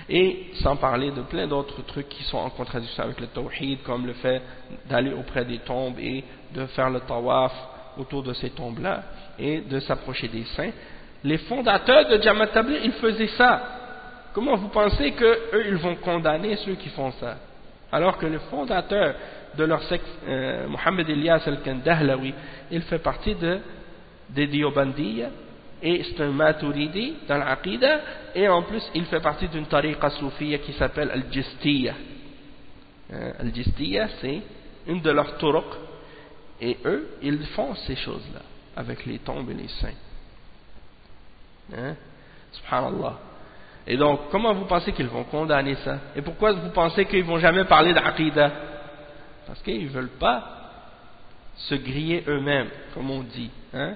Et sans parler de plein d'autres trucs qui sont en contradiction avec le tawhid, comme le fait d'aller auprès des tombes et de faire le tawaf autour de ces tombes-là et de s'approcher des saints les fondateurs de Jamaat Tabligh, ils faisaient ça. Comment vous pensez qu'eux, ils vont condamner ceux qui font ça? Alors que le fondateur de leur secte, euh, Mohamed Elias al-Kandahlawi, il fait partie de, des Diobandiyya, et c'est un Maturidi dans l'Aqidah, et en plus, il fait partie d'une tariqa soufiyya qui s'appelle Al-Jistiyya. Euh, Al-Jistiyya, c'est une de leurs turuq, et eux, ils font ces choses-là, avec les tombes et les saints. Hein? Subhanallah. Et donc, comment vous pensez qu'ils vont condamner ça? Et pourquoi vous pensez qu'ils vont jamais parler d'Aqidah Parce qu'ils ne veulent pas se griller eux-mêmes, comme on dit. Hein?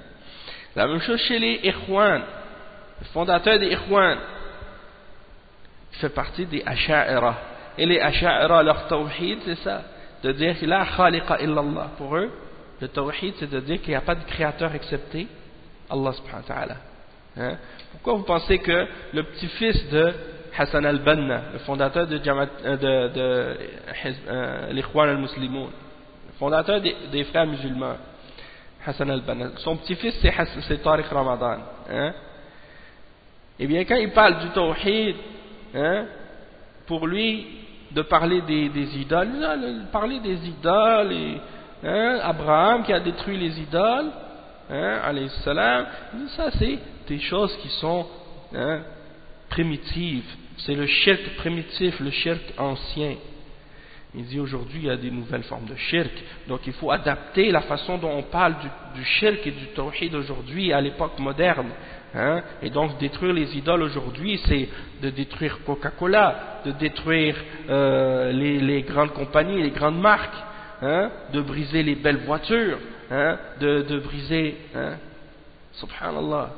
La même chose chez les Ikhwan, le fondateur des Ikhwan, fait partie des Asha'ira. Et les Asha'ira, leur tawhid, c'est ça, de dire qu'il a khaliqa illallah. Pour eux, le tawhid, c'est de dire qu'il n'y a pas de créateur excepté Allah subhanahu wa ta'ala. Hein? Pourquoi vous pensez que le petit-fils de Hassan al-Banna, le fondateur de, euh, de, euh, l'Ikhwan al-Muslimoun, le fondateur des, frères musulmans, Hassan al-Banna, son petit-fils c'est Tariq Ramadan. Hein? Eh bien, quand il parle du tawhid, hein, pour lui, de parler des, idoles, parler des idoles, hein, Abraham qui a détruit les idoles, hein, salam, ça c'est des choses qui sont hein, primitives, c'est le shirk primitif, le shirk ancien. Il dit aujourd'hui il y a des nouvelles formes de shirk, donc il faut adapter la façon dont on parle du, shirk et du tawhid aujourd'hui à l'époque moderne. Hein? Et donc détruire les idoles aujourd'hui, c'est de détruire Coca-Cola, de détruire euh, les, grandes compagnies, les grandes marques, hein? de briser les belles voitures, hein? de, briser, subhanallah.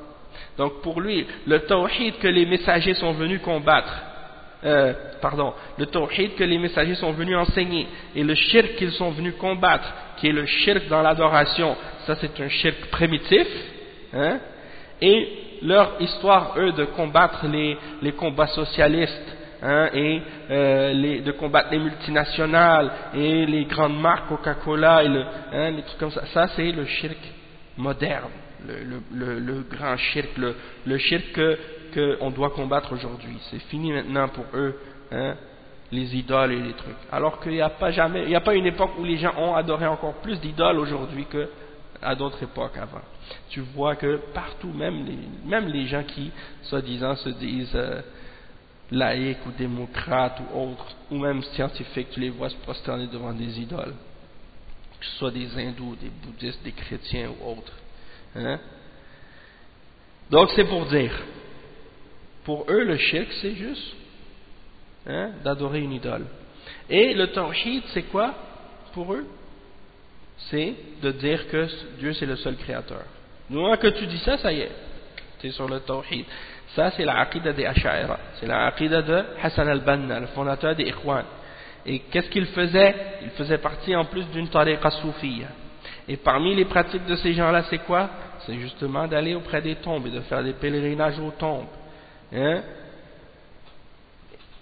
Donc pour lui, le tawhid que les messagers sont venus combattre, euh, pardon, le tawhid que les messagers sont venus enseigner et le shirk qu'ils sont venus combattre, qui est le shirk dans l'adoration, ça c'est un shirk primitif, hein, et leur histoire, eux, de combattre les, les combats socialistes, hein, et euh, de combattre les multinationales et les grandes marques Coca-Cola et hein, les trucs comme ça, ça c'est le shirk moderne, le, grand shirk, le, le shirk que qu'on doit combattre aujourd'hui. C'est fini maintenant pour eux, hein, les idoles et les trucs. Alors qu'il n'y a pas jamais, il n'y a pas une époque où les gens ont adoré encore plus d'idoles aujourd'hui que à d'autres époques avant. Tu vois que partout, même les, même les gens qui, soi-disant, se disent euh, laïcs ou démocrates ou autres, ou même scientifiques, tu les vois se prosterner devant des idoles, que ce soit des hindous, des bouddhistes, des chrétiens ou autres. Hein? Donc c'est pour dire, pour eux le shirk c'est juste hein, d'adorer une idole. Et le tawhid c'est quoi pour eux? C'est de dire que Dieu c'est le seul créateur. Du moment que tu dis ça, ça y est, tu es sur le tawhid. Ça c'est la aqidah des Asha'ira, c'est la aqidah de Hassan al-Banna, le fondateur des Ikhwan. Et qu'est-ce qu'il faisait? Il faisait partie en plus d'une tariqa soufiyya. Et parmi les pratiques de ces gens-là, c'est quoi? C'est justement d'aller auprès des tombes et de faire des pèlerinages aux tombes. Hein?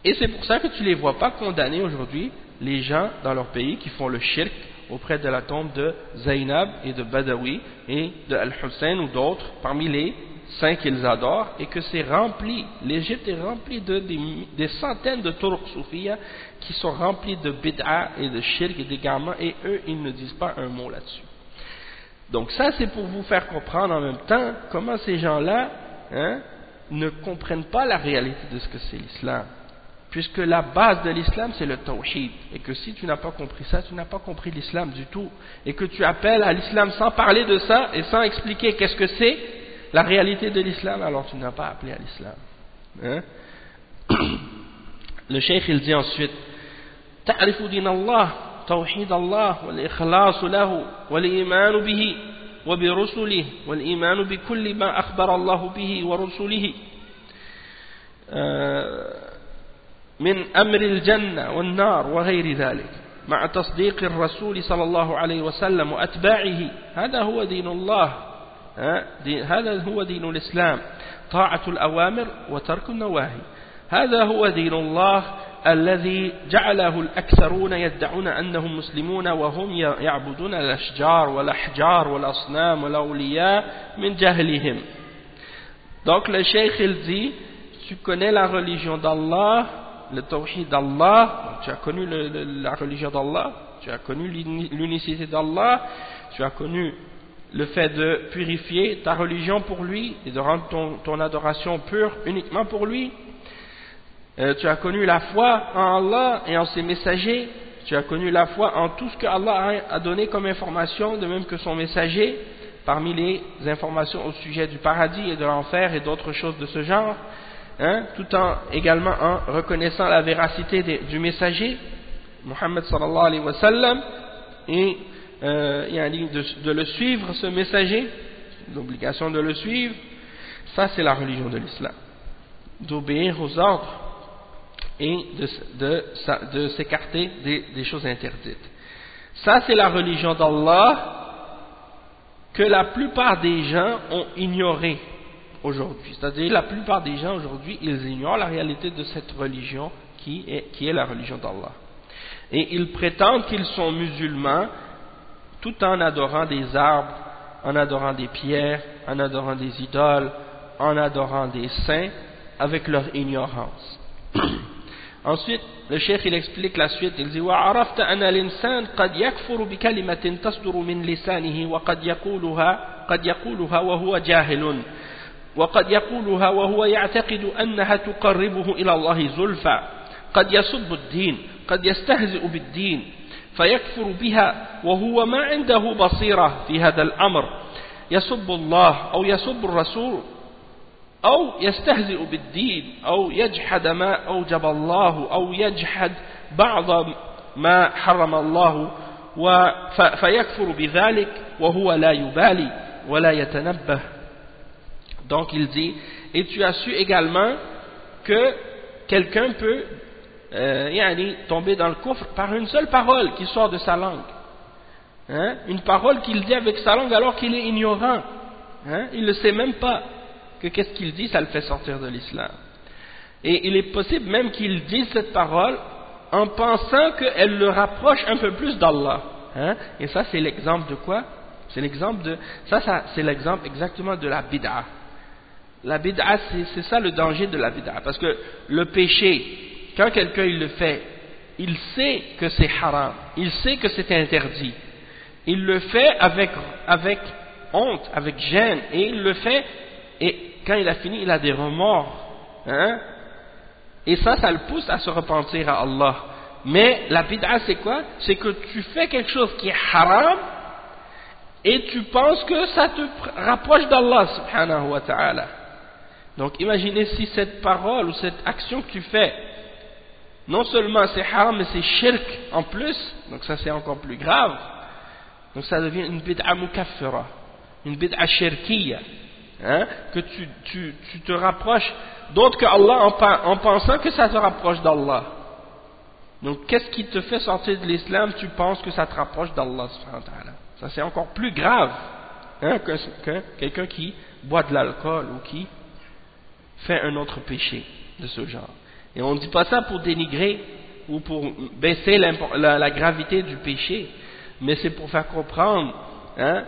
Et c'est pour ça que tu ne les vois pas condamner aujourd'hui, les gens dans leur pays qui font le shirk auprès de la tombe de Zainab et de Badawi et de Al-Hussein ou d'autres parmi les saints qu'ils adorent et que c'est rempli, l'Égypte est remplie de des, centaines de Turks soufiyas qui sont remplis de bid'a et de shirk et d'égarements et eux ils ne disent pas un mot là-dessus. Donc ça c'est pour vous faire comprendre en même temps comment ces gens-là hein, ne comprennent pas la réalité de ce que c'est l'islam puisque la base de l'islam c'est le tawhid, et que si tu n'as pas compris ça, tu n'as pas compris l'islam du tout, et que tu appelles à l'islam sans parler de ça et sans expliquer qu'est-ce que c'est la réalité de l'islam, alors tu n'as pas appelé à l'islam. Hein? Le cheikh il dit ensuite, تعرف دين الله توحيد الله والإخلاص له والإيمان به وبرسله والإيمان بكل ما أخبر الله به ورسله. من أمر الجنة والنار وغير ذلك مع تصديق الرسول صلى الله عليه وسلم وأتباعه. هذا هو دين الله. هذا هو دين الإسلام. طاعة الأوامر وترك النواهي. هذا هو دين الله. الذي جعله الأكثرون يدعون أنهم مسلمون وهم يعبدون الأشجار والأحجار والأصنام والأولياء من جهلهم Donc le cheikh il dit, tu connais la religion d'Allah le tawhid d'Allah, tu as connu la religion d'Allah, tu as connu l'unicité d'Allah, tu as connu le fait de purifier ta religion pour lui et de rendre ton, adoration pure uniquement pour lui. Euh, tu as connu la foi en Allah et en ses messagers. Tu as connu la foi en tout ce que Allah a donné comme information, de même que son messager, parmi les informations au sujet du paradis et de l'enfer et d'autres choses de ce genre. Hein, tout en également en reconnaissant la véracité du messager, Muhammad sallallahu alayhi wa sallam, et euh, de, de le suivre, ce messager, l'obligation de le suivre, ça c'est la religion de l'islam. D'obéir aux ordres et de, s'écarter des, choses interdites. Ça c'est la religion d'Allah que la plupart des gens ont ignoré aujourd'hui. C'est-à-dire la plupart des gens aujourd'hui, ils ignorent la réalité de cette religion qui est la religion d'Allah. Et ils prétendent qu'ils sont musulmans tout en adorant des arbres, en adorant des pierres, en adorant des idoles, en adorant des saints, avec leur ignorance. Ensuite, le cheikh il explique la suite, il dit وعرفت أن الإنسان قد يكفر بكلمة تصدر من لسانه وقد يقولها قد يقولها وهو جاهل وقد يقولها وهو يعتقد أنها تقربه إلى الله زلفى قد يسب الدين قد يستهزئ بالدين فيكفر بها وهو ما عنده بصيرة في هذا الأمر يسب الله أو يسب الرسول أو يستهزئ بالدين أو يجحد ما أوجب الله أو يجحد بعض ما حرم الله فيكفر بذلك وهو لا يبالي ولا يتنبه Donc il dit, et tu as su également que quelqu'un peut euh, tomber dans le coffre par une seule parole qui sort de sa langue. Hein? Une parole qu'il dit avec sa langue alors qu'il est ignorant. Hein? Il ne sait même pas que qu'est-ce qu'il dit, ça le fait sortir de l'islam. Et il est possible même qu'il dise cette parole en pensant qu'elle le rapproche un peu plus d'Allah. Hein? Et ça, c'est l'exemple de quoi? C'est l'exemple de... Ça, ça c'est l'exemple exactement de la bid'a. La bid'a, c'est ça le danger de la bid'a. Parce que le péché, quand quelqu'un il le fait, il sait que c'est haram, il sait que c'est interdit. Il le fait avec, avec honte, avec gêne, et il le fait, et quand il a fini, il a des remords. Hein? Et ça, ça le pousse à se repentir à Allah. Mais la bid'a, c'est quoi? C'est que tu fais quelque chose qui est haram, et tu penses que ça te rapproche d'Allah subhanahu wa ta'ala. Donc imaginez si cette parole ou cette action que tu fais, non seulement c'est haram, mais c'est shirk en plus, donc ça c'est encore plus grave. Donc ça devient une bid'a mukaffira, une bid'a shirkiya, hein, que tu, tu, tu, te rapproches d'autre que Allah en, en, pensant que ça te rapproche d'Allah. Donc qu'est-ce qui te fait sortir de l'islam Tu penses que ça te rapproche d'Allah. Ça c'est encore plus grave hein, que, que quelqu'un qui boit de l'alcool ou qui fait un autre péché de ce genre. Et on ne dit pas ça pour dénigrer ou pour baisser la, gravité du péché, mais c'est pour faire comprendre hein,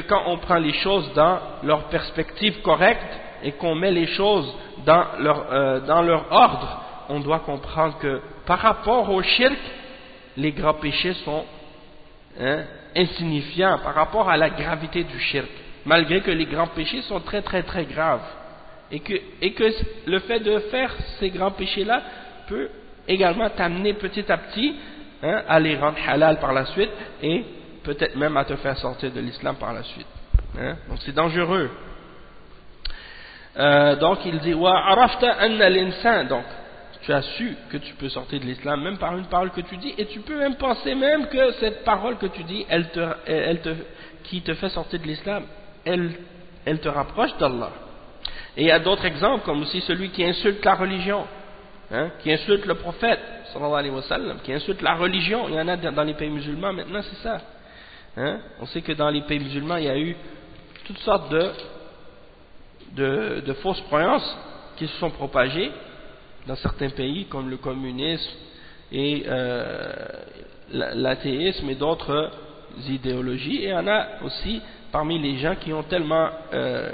quand on prend les choses dans leur perspective correcte et qu'on met les choses dans leur, euh, dans leur ordre, on doit comprendre que par rapport au shirk, les grands péchés sont hein, insignifiants par rapport à la gravité du shirk, malgré que les grands péchés sont très très très graves. Et que, et que le fait de faire ces grands péchés-là peut également t'amener petit à petit hein, à les rendre halal par la suite et peut-être même à te faire sortir de l'islam par la suite. Hein? Donc c'est dangereux. Euh, donc il dit donc tu as su que tu peux sortir de l'islam même par une parole que tu dis et tu peux même penser même que cette parole que tu dis elle te, elle te, qui te fait sortir de l'islam elle, elle te rapproche d'Allah et il y a d'autres exemples, comme aussi celui qui insulte la religion, hein, qui insulte le prophète, alayhi wa qui insulte la religion. Il y en a dans les pays musulmans maintenant, c'est ça. Hein? On sait que dans les pays musulmans, il y a eu toutes sortes de, de, fausses croyances qui se sont propagées dans certains pays, comme le communisme et euh, l'athéisme et d'autres idéologies. Et il y en a aussi parmi les gens qui ont tellement... Euh,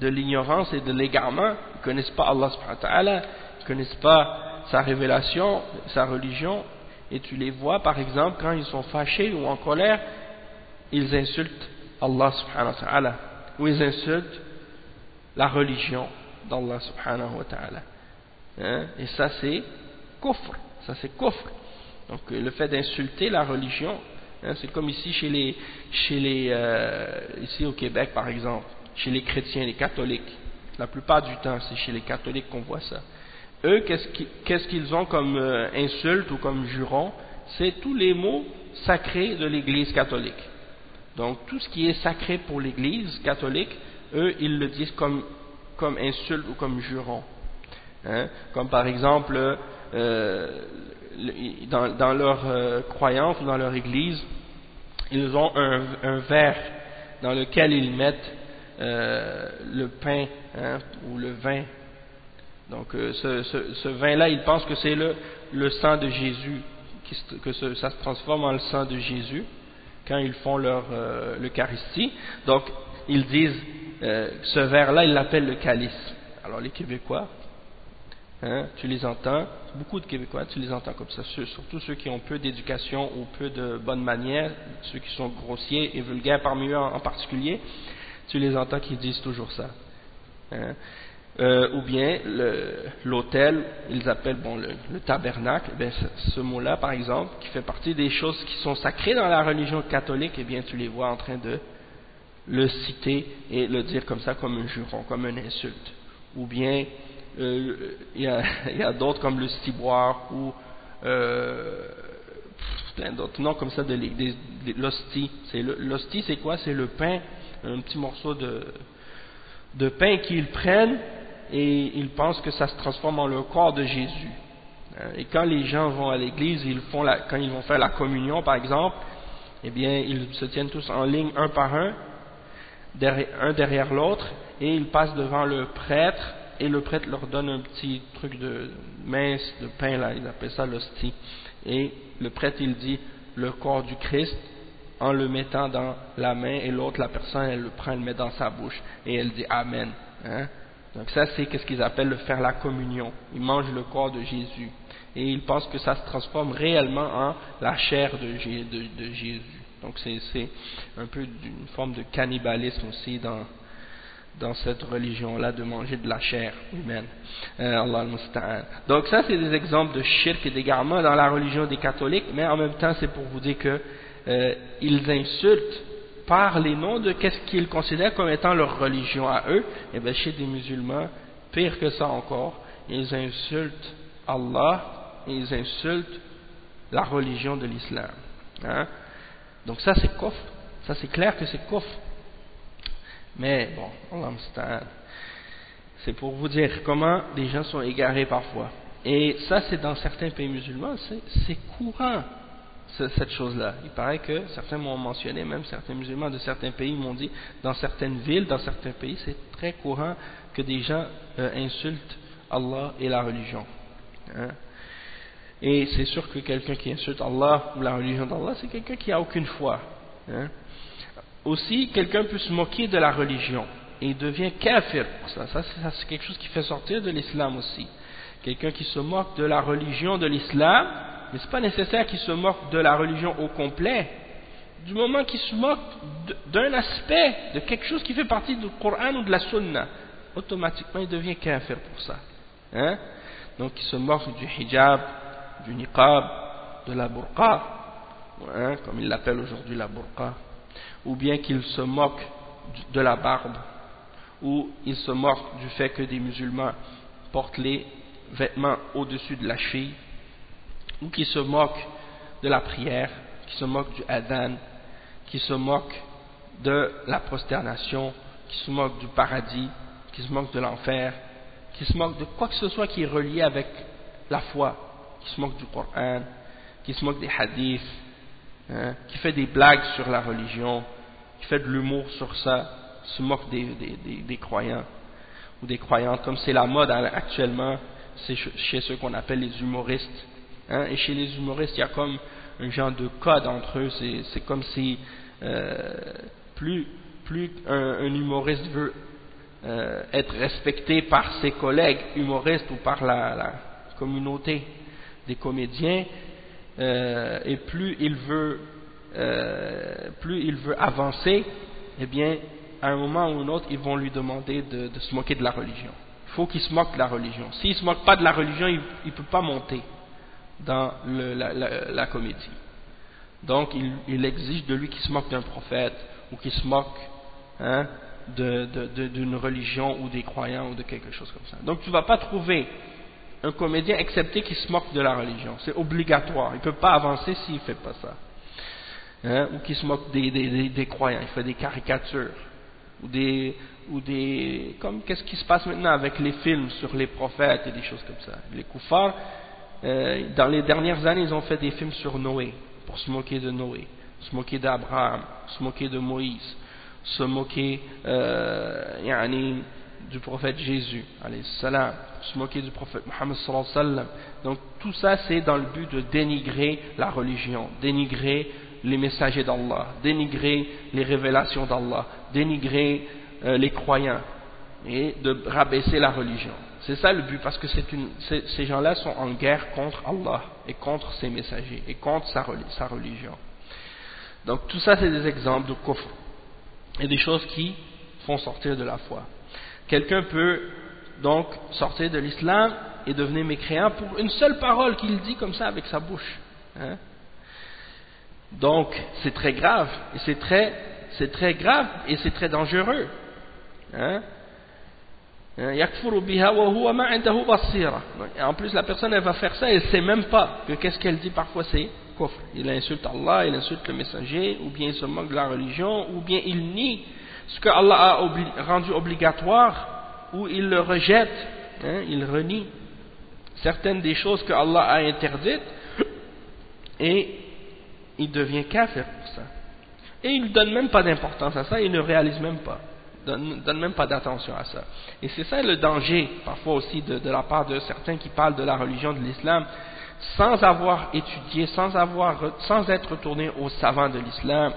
de l'ignorance et de l'égarement, ils ne connaissent pas Allah subhanahu wa ils ne connaissent pas sa révélation, sa religion, et tu les vois par exemple quand ils sont fâchés ou en colère, ils insultent Allah subhanahu wa ta'ala, ou ils insultent la religion d'Allah subhanahu wa ta'ala. Hein? Et ça c'est kufr, ça c'est kufr. Donc le fait d'insulter la religion, hein, c'est comme ici chez les, chez les euh, ici au Québec par exemple chez les chrétiens, les catholiques. La plupart du temps, c'est chez les catholiques qu'on voit ça. Eux, qu'est-ce qu'ils ont comme euh, insulte ou comme juron c'est tous les mots sacrés de l'Église catholique. Donc tout ce qui est sacré pour l'Église catholique, eux, ils le disent comme, comme insulte ou comme juron. Hein? Comme par exemple, euh, dans, leur euh, croyance ou dans leur Église, ils ont un, verre dans lequel ils mettent euh, le pain hein, ou le vin. Donc ce, ce, ce vin-là, ils pensent que c'est le, le sang de Jésus, que ça se transforme en le sang de Jésus quand ils font leur euh, l'Eucharistie. Donc ils disent, euh, ce verre-là, ils l'appellent le calice. Alors les Québécois, hein, tu les entends, beaucoup de Québécois, tu les entends comme ça, surtout ceux qui ont peu d'éducation ou peu de bonnes manières, ceux qui sont grossiers et vulgaires parmi eux en, particulier, tu les entends qui disent toujours ça. Hein. Euh, ou bien l'autel, ils appellent bon, le, tabernacle, eh ce, mot-là par exemple, qui fait partie des choses qui sont sacrées dans la religion catholique, eh bien tu les vois en train de le citer et le dire comme ça comme un juron, comme une insulte. Ou bien euh, il y a, d'autres comme le stiboire ou euh, plein d'autres noms comme ça de l'hostie. L'hostie c'est quoi? C'est le pain, un petit morceau de, de pain qu'ils prennent et ils pensent que ça se transforme en le corps de Jésus. Hein, et quand les gens vont à l'église, quand ils vont faire la communion par exemple, eh bien ils se tiennent tous en ligne un par un, derrière, un derrière l'autre, et ils passent devant le prêtre, et le prêtre leur donne un petit truc de mince, de pain là, ils appellent ça l'hostie. Et le prêtre il dit le corps du Christ en le mettant dans la main, et l'autre, la personne, elle le prend, elle le met dans sa bouche, et elle dit Amen. Hein. Donc ça, c'est ce qu'ils appellent le faire la communion. Ils mangent le corps de Jésus. Et ils pensent que ça se transforme réellement en la chair de, Jésus. Donc c'est un peu une forme de cannibalisme aussi dans, dans cette religion-là de manger de la chair humaine. Euh, Donc ça, c'est des exemples de shirk et d'égarement dans la religion des catholiques, mais en même temps, c'est pour vous dire que euh, ils insultent par les noms de qu'est-ce qu'ils considèrent comme étant leur religion à eux, et eh bien chez des musulmans, pire que ça encore, ils insultent Allah et ils insultent la religion de l'islam. Hein? Donc ça c'est coffre, ça c'est clair que c'est coffre. Mais bon, c'est pour vous dire comment les gens sont égarés parfois. Et ça c'est dans certains pays musulmans, c'est courant cette chose-là. Il paraît que certains m'ont mentionné, même certains musulmans de certains pays m'ont dit, dans certaines villes, dans certains pays, c'est très courant que des gens euh, insultent Allah et la religion. Hein. Et c'est sûr que quelqu'un qui insulte Allah ou la religion d'Allah, c'est quelqu'un qui n'a aucune foi. Hein. Aussi, quelqu'un peut se moquer de la religion et devient kafir ça. Ça, c'est quelque chose qui fait sortir de l'islam aussi. Quelqu'un qui se moque de la religion de l'islam, mais ce n'est pas nécessaire qu'il se moque de la religion au complet. Du moment qu'il se moque d'un aspect, de quelque chose qui fait partie du Coran ou de la Sunna, automatiquement il devient kafir pour ça. Hein? Donc il se moque du hijab, du niqab, de la burqa, hein, comme il l'appelle aujourd'hui la burqa, ou bien qu'il se moque de la barbe, ou il se moque du fait que des musulmans portent les vêtements au-dessus de la cheville, ou qui se moquent de la prière, qui se moquent du adhan, qui se moquent de la prosternation, qui se moquent du paradis, qui se moquent de l'enfer, qui se moquent de quoi que ce soit qui est relié avec la foi, qui se moquent du Coran, qui se moquent des hadiths, hein, qui fait des blagues sur la religion, qui fait de l'humour sur ça, se moque des, des, croyants ou des croyantes, comme c'est la mode actuellement, c'est chez ceux qu'on appelle les humoristes, Hein, et chez les humoristes, il y a comme un genre de code entre eux. C'est comme si euh, plus, un, humoriste veut euh, être respecté par ses collègues humoristes ou par la, communauté des comédiens, euh, et plus il veut plus il veut avancer, eh bien, à un moment ou un autre, ils vont lui demander de, se moquer de la religion. Il faut qu'il se moque de la religion. S'il ne se moque pas de la religion, il ne peut pas monter dans la, comédie. Donc il, exige de lui qu'il se moque d'un prophète ou qu'il se moque hein, d'une religion ou des croyants ou de quelque chose comme ça. Donc tu ne vas pas trouver un comédien accepter qu'il se moque de la religion. C'est obligatoire. Il ne peut pas avancer s'il ne fait pas ça. Hein? Ou qu'il se moque des, croyants. Il fait des caricatures. Ou des, ou des comme qu'est-ce qui se passe maintenant avec les films sur les prophètes et des choses comme ça. Les koufars, euh, dans les dernières années, ils ont fait des films sur Noé, pour se moquer de Noé, se moquer d'Abraham, se moquer de Moïse, se moquer euh, du prophète Jésus, salam, se moquer du prophète Mohammed sallam. Donc tout ça c'est dans le but de dénigrer la religion, dénigrer les messagers d'Allah, dénigrer les révélations d'Allah, dénigrer euh, les croyants et de rabaisser la religion. C'est ça le but, parce que ces gens-là sont en guerre contre Allah et contre ses messagers et contre sa, religion. Donc tout ça c'est des exemples de kufr et des choses qui font sortir de la foi. Quelqu'un peut donc sortir de l'islam et devenir mécréant pour une seule parole qu'il dit comme ça avec sa bouche. Hein. Donc c'est très grave et c'est très, très grave et c'est très dangereux. Hein? Hein en plus, la personne, elle va faire ça, elle ne sait même pas que qu'est-ce qu'elle dit parfois, c'est kufr. Il insulte Allah, il insulte le messager, ou bien il se moque de la religion, ou bien il nie ce que Allah a rendu obligatoire, ou il le rejette, hein, il renie certaines des choses que Allah a interdites, et il devient kafir pour ça. Et il ne donne même pas d'importance à ça, il ne réalise même pas donne, donne même pas d'attention à ça. Et c'est ça le danger, parfois aussi, de, la part de certains qui parlent de la religion de l'islam, sans avoir étudié, sans, avoir, sans être retourné aux savants de l'islam.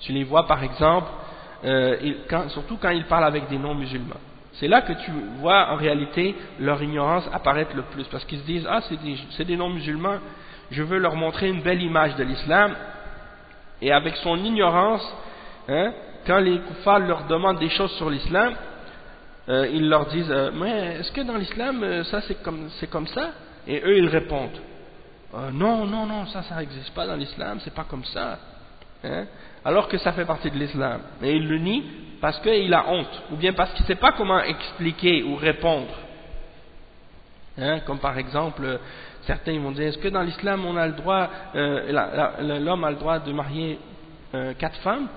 Tu les vois, par exemple, euh, surtout quand ils parlent avec des non-musulmans. C'est là que tu vois en réalité leur ignorance apparaître le plus, parce qu'ils se disent, ah, c'est des, des non-musulmans, je veux leur montrer une belle image de l'islam, et avec son ignorance, hein, quand les kuffars leur demandent des choses sur l'islam, euh, ils leur disent euh, Mais est-ce que dans l'islam, euh, ça c'est comme, comme ça? Et eux ils répondent Non, non, non, ça, ça n'existe pas dans l'islam, c'est pas comme ça. Hein? Alors que ça fait partie de l'islam. Mais il le nie parce qu'il a honte, ou bien parce qu'il ne sait pas comment expliquer ou répondre. Hein? Comme par exemple, certains vont dire Est-ce que dans l'islam on a le droit, l'homme a le droit de marier quatre femmes?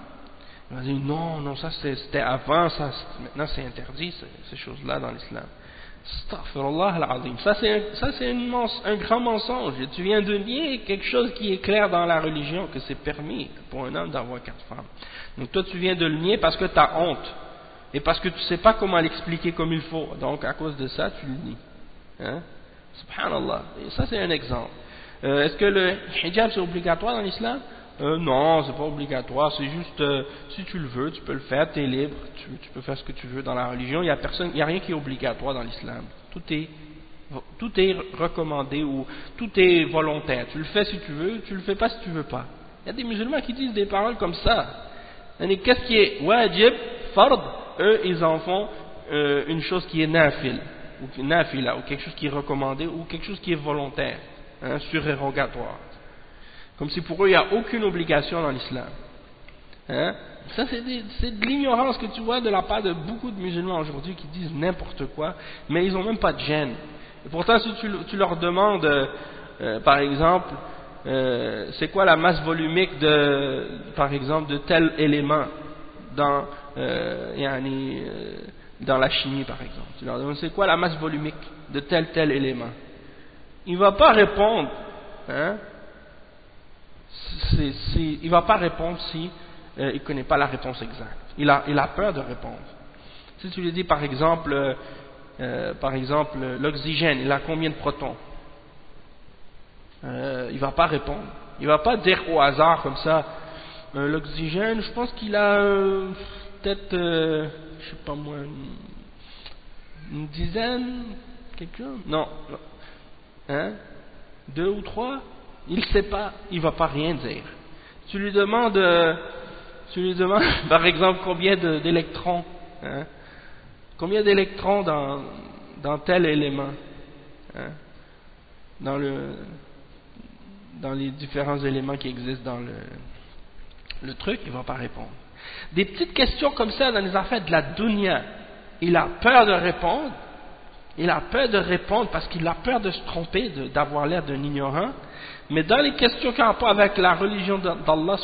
On dit non, non, ça c'était avant, ça, maintenant c'est interdit, ces choses-là dans l'islam. Ça c'est un, un, grand mensonge. Tu viens de nier quelque chose qui est clair dans la religion, que c'est permis pour un homme d'avoir quatre femmes. Donc toi tu viens de le nier parce que tu as honte. Et parce que tu ne sais pas comment l'expliquer comme il faut. Donc à cause de ça, tu le nies. Hein? Subhanallah. Et ça c'est un exemple. Euh, est-ce que le hijab c'est obligatoire dans l'islam? Euh, non, c'est pas obligatoire, c'est juste euh, si tu le veux, tu peux le faire, tu es libre, tu, peux faire ce que tu veux dans la religion. Il n'y a personne, a rien qui est obligatoire dans l'islam. Tout est tout est recommandé ou tout est volontaire. Tu le fais si tu veux, tu le fais pas si tu veux pas. Il y a des musulmans qui disent des paroles comme ça. Qu'est-ce qui est wajib, fard? Eux, ils en font euh, une chose qui est nafil, ou ou quelque chose qui est recommandé, ou quelque chose qui est volontaire, hein, surérogatoire. Comme si pour eux, il n'y a aucune obligation dans l'islam. Hein? Ça, c'est de l'ignorance que tu vois de la part de beaucoup de musulmans aujourd'hui qui disent n'importe quoi, mais ils n'ont même pas de gêne. Et pourtant, si tu, leur demandes, euh, euh, par exemple, euh, c'est quoi la masse volumique de, par exemple, de tel élément dans, dans la chimie, par exemple. Tu leur demandes c'est quoi la masse volumique de tel tel élément? Il ne va pas répondre. Hein? Il ne va pas répondre si euh, il ne connaît pas la réponse exacte. Il a, il a peur de répondre. Si tu lui dis par exemple, euh, euh, par exemple, l'oxygène, il a combien de protons? Il ne va pas répondre. Il ne va pas dire au hasard comme ça, l'oxygène, je pense qu'il a peut-être, je sais pas moi, une, une dizaine, quelque chose Non. Hein? Deux ou trois? Il ne sait pas, il ne va pas rien dire. Tu lui demandes, euh, tu lui demandes par exemple combien d'électrons, hein, combien d'électrons dans, tel élément, hein, dans, le, dans les différents éléments qui existent dans le, le truc, il ne va pas répondre. Des petites questions comme ça dans les affaires de la dunya, il a peur de répondre, il a peur de répondre parce qu'il a peur de se tromper, d'avoir l'air d'un ignorant. Mais dans les questions qui ont rapport avec la religion d'Allah,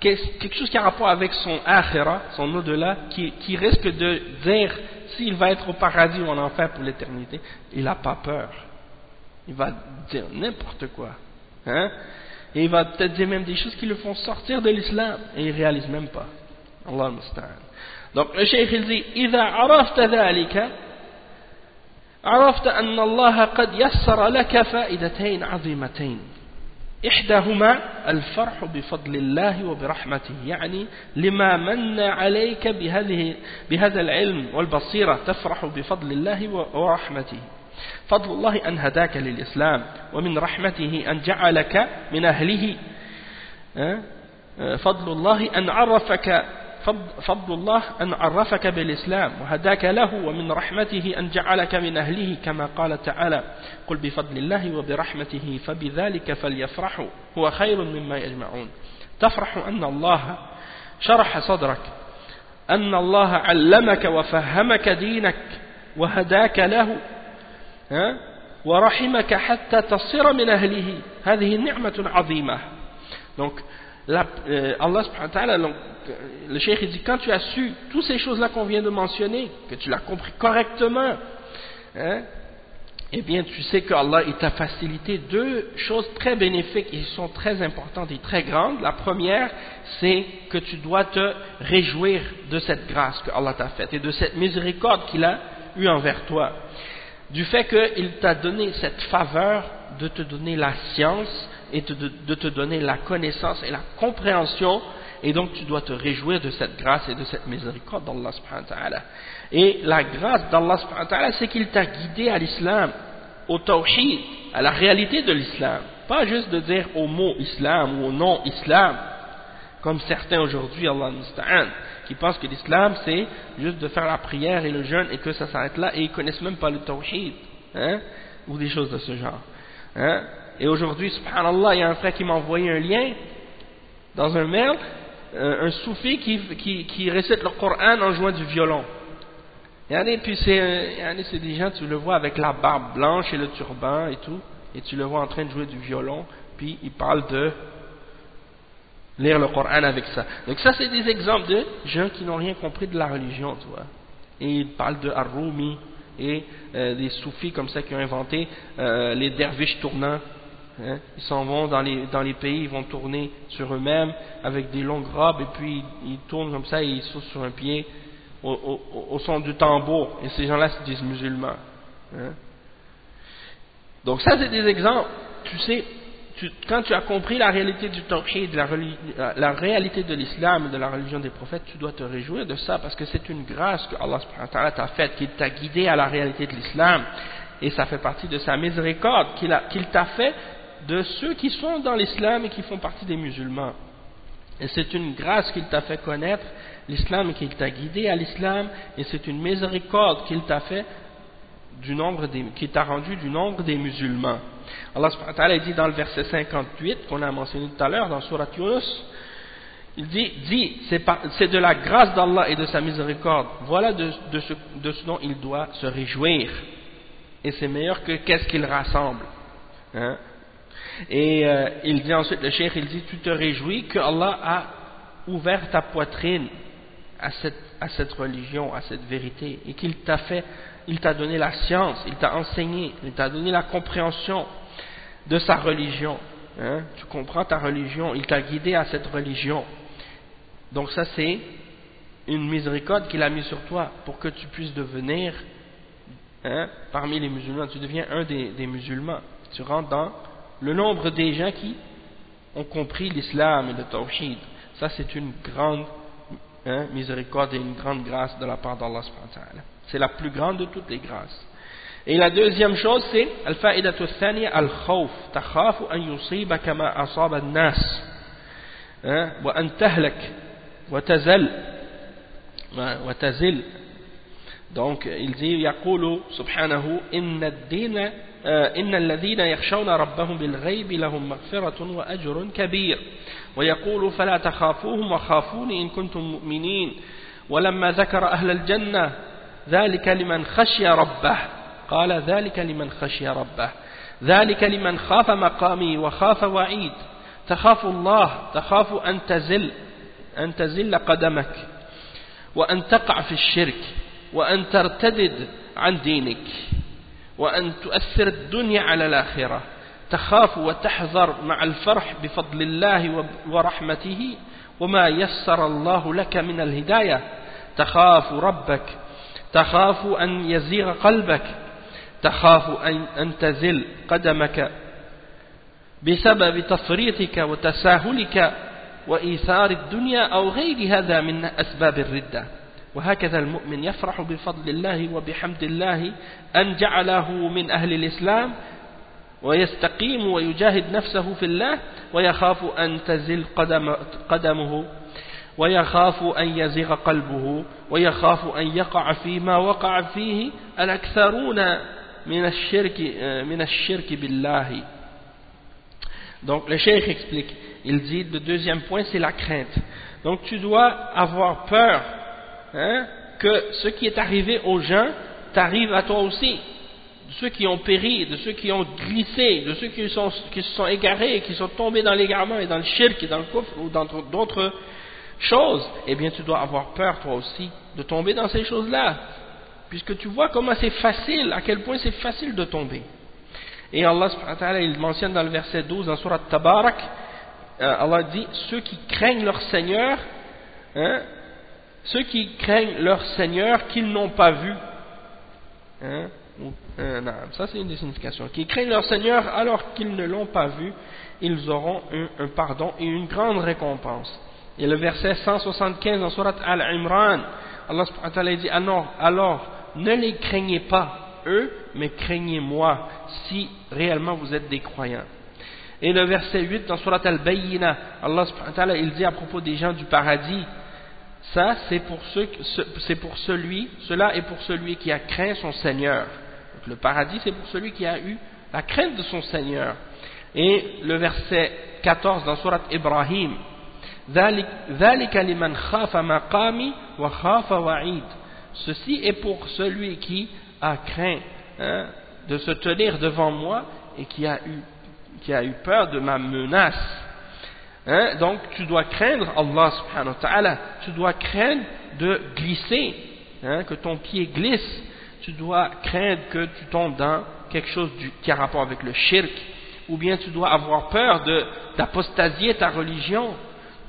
quelque chose qui a rapport avec son akhira, son au-delà, qui, qui, risque de dire s'il va être au paradis ou en enfer pour l'éternité, il n'a pas peur. Il va dire n'importe quoi. Hein? Et il va peut-être dire même des choses qui le font sortir de l'islam et il ne réalise même pas. Allah Donc le cheikh il dit إذا عرفت ذلك عرفت أن الله قد يسر لك فائدتين عظيمتين. إحداهما الفرح بفضل الله وبرحمته يعني لما من عليك بهذه بهذا العلم والبصيرة تفرح بفضل الله ورحمته. فضل الله أن هداك للإسلام ومن رحمته أن جعلك من أهله. فضل الله أن عرفك فضل الله أن عرفك بالإسلام وهداك له ومن رحمته أن جعلك من أهله كما قال تعالى قل بفضل الله وبرحمته فبذلك فليفرحوا هو خير مما يجمعون. تفرح أن الله شرح صدرك أن الله علمك وفهمك دينك وهداك له ورحمك حتى تصير من أهله. هذه نعمة عظيمة. Donc la, euh, Allah subhanahu wa le cheikh dit quand tu as su toutes ces choses là qu'on vient de mentionner que tu l'as compris correctement hein, eh bien tu sais que Allah t'a facilité deux choses très bénéfiques et sont très importantes et très grandes. La première c'est que tu dois te réjouir de cette grâce que Allah t'a faite et de cette miséricorde qu'il a eue envers toi. Du fait qu'il t'a donné cette faveur de te donner la science et de te donner la connaissance et la compréhension et donc tu dois te réjouir de cette grâce et de cette miséricorde d'Allah subhanahu wa ta'ala. Et la grâce d'Allah subhanahu wa ta'ala, c'est qu'il t'a guidé à l'islam, au tawhid, à la réalité de l'islam. Pas juste de dire au mot islam ou au nom islam, comme certains aujourd'hui, Allah musta'an, qui pensent que l'islam c'est juste de faire la prière et le jeûne et que ça s'arrête là et ils connaissent même pas le tawhid, hein, ou des choses de ce genre. Hein. Et aujourd'hui, subhanallah, il y a un frère qui m'a envoyé un lien dans un mail un soufi qui, qui, récite le Coran en jouant du violon. Et puis c'est des gens, tu le vois avec la barbe blanche et le turban et tout, et tu le vois en train de jouer du violon, puis il parle de lire le Coran avec ça. Donc ça c'est des exemples de gens qui n'ont rien compris de la religion, tu vois. Et il parle de Arumi et euh, des soufis comme ça qui ont inventé euh, les derviches tournants Hein? Ils s'en vont dans les, dans les pays, ils vont tourner sur eux-mêmes avec des longues robes et puis ils tournent comme ça et ils sautent sur un pied au, son du tambour. Et ces gens-là se disent musulmans. Hein? Donc ça c'est des exemples. Tu sais, quand tu as compris la réalité du tawhid, la, la réalité de l'islam et de la religion des prophètes, tu dois te réjouir de ça parce que c'est une grâce que Allah t'a faite, qu'il t'a guidé à la réalité de l'islam et ça fait partie de sa miséricorde qu'il t'a fait de ceux qui sont dans l'islam et qui font partie des musulmans. Et c'est une grâce qu'il t'a fait connaître l'islam et qu'il t'a guidé à l'islam et c'est une miséricorde qu'il t'a fait du nombre des, qui t'a rendu du nombre des musulmans. Allah subhanahu wa dit dans le verset 58 qu'on a mentionné tout à l'heure dans Surat Yunus, il dit, dit c'est de la grâce d'Allah et de sa miséricorde, voilà de, ce, de ce dont il doit se réjouir. Et c'est meilleur que qu'est-ce qu'il rassemble. Hein? Et euh, il dit ensuite, le cheikh, il dit, tu te réjouis que Allah a ouvert ta poitrine à cette, à cette religion, à cette vérité, et qu'il t'a fait, il t'a donné la science, il t'a enseigné, il t'a donné la compréhension de sa religion. Hein? Tu comprends ta religion, il t'a guidé à cette religion. Donc ça c'est une miséricorde qu'il a mis sur toi pour que tu puisses devenir hein, parmi les musulmans, tu deviens un des, des musulmans. Tu rentres dans le nombre des gens qui ont compris l'islam et le tawhid. Ça, c'est une grande hein, miséricorde et une grande grâce de la part d'Allah. C'est la plus grande de toutes les grâces. Et la deuxième chose, c'est Al-Fa'idatu Thaniya Al-Khawf. Takhafu an yusiba kama asaba al-Nas. Hein? Wa an tahlak. Wa tazal. Wa tazil. Donc, il dit Yaqulu subhanahu inna dina. إن الذين يخشون ربهم بالغيب لهم مغفرة وأجر كبير. ويقول فلا تخافوهم وخافوني إن كنتم مؤمنين. ولما ذكر أهل الجنة ذلك لمن خشي ربه. قال ذلك لمن خشي ربه. ذلك لمن خاف مقامي وخاف وعيد. تخاف الله تخاف أن تزل أن تزل قدمك. وأن تقع في الشرك وأن ترتدد عن دينك. وأن تؤثر الدنيا على الآخرة. تخاف وتحذر مع الفرح بفضل الله ورحمته وما يسر الله لك من الهداية. تخاف ربك. تخاف أن يزيغ قلبك. تخاف أن تزل قدمك. بسبب تفريطك وتساهلك وإيثار الدنيا أو غير هذا من أسباب الردة. وهكذا المؤمن يفرح بفضل الله وبحمد الله أن جعله من أهل الإسلام ويستقيم ويجاهد نفسه في الله ويخاف أن تزل قدم قدمه ويخاف أن يزغ قلبه ويخاف أن يقع فيما وقع فيه الأكثرون من الشرك من الشرك بالله Donc le cheikh explique, il dit le deuxième point c'est la crainte. Donc tu dois avoir peur hein, que ce qui est arrivé aux gens t'arrive à toi aussi. De ceux qui ont péri, de ceux qui ont glissé, de ceux qui, se sont égarés, qui sont tombés dans l'égarement et dans le shirk et dans le coffre ou dans d'autres choses, eh bien tu dois avoir peur toi aussi de tomber dans ces choses-là. Puisque tu vois comment c'est facile, à quel point c'est facile de tomber. Et Allah il mentionne dans le verset 12 dans Surat Tabarak, euh, Allah dit ceux qui craignent leur Seigneur, hein, ceux qui craignent leur Seigneur qu'ils n'ont pas vu. Hein, euh, ça c'est une des significations. Qui craignent leur Seigneur alors qu'ils ne l'ont pas vu, ils auront un, pardon et une grande récompense. Et le verset 175 dans Surat Al-Imran, Allah dit alors, alors ne les craignez pas eux, mais craignez-moi si réellement vous êtes des croyants. Et le verset 8 dans Surat Al-Bayyina, Allah subhanahu il dit à propos des gens du paradis, ça c'est pour, celui, cela est pour celui qui a craint son Seigneur. Donc, le paradis c'est pour celui qui a eu la crainte de son Seigneur. Et le verset 14 dans Surat Ibrahim, Ceci est pour celui qui a craint hein, de se tenir devant moi et qui a eu, qui a eu peur de ma menace. Hein, donc tu dois craindre Allah subhanahu wa ta'ala, tu dois craindre de glisser, hein, que ton pied glisse, tu dois craindre que tu tombes dans quelque chose qui a rapport avec le shirk, ou bien tu dois avoir peur d'apostasier ta religion,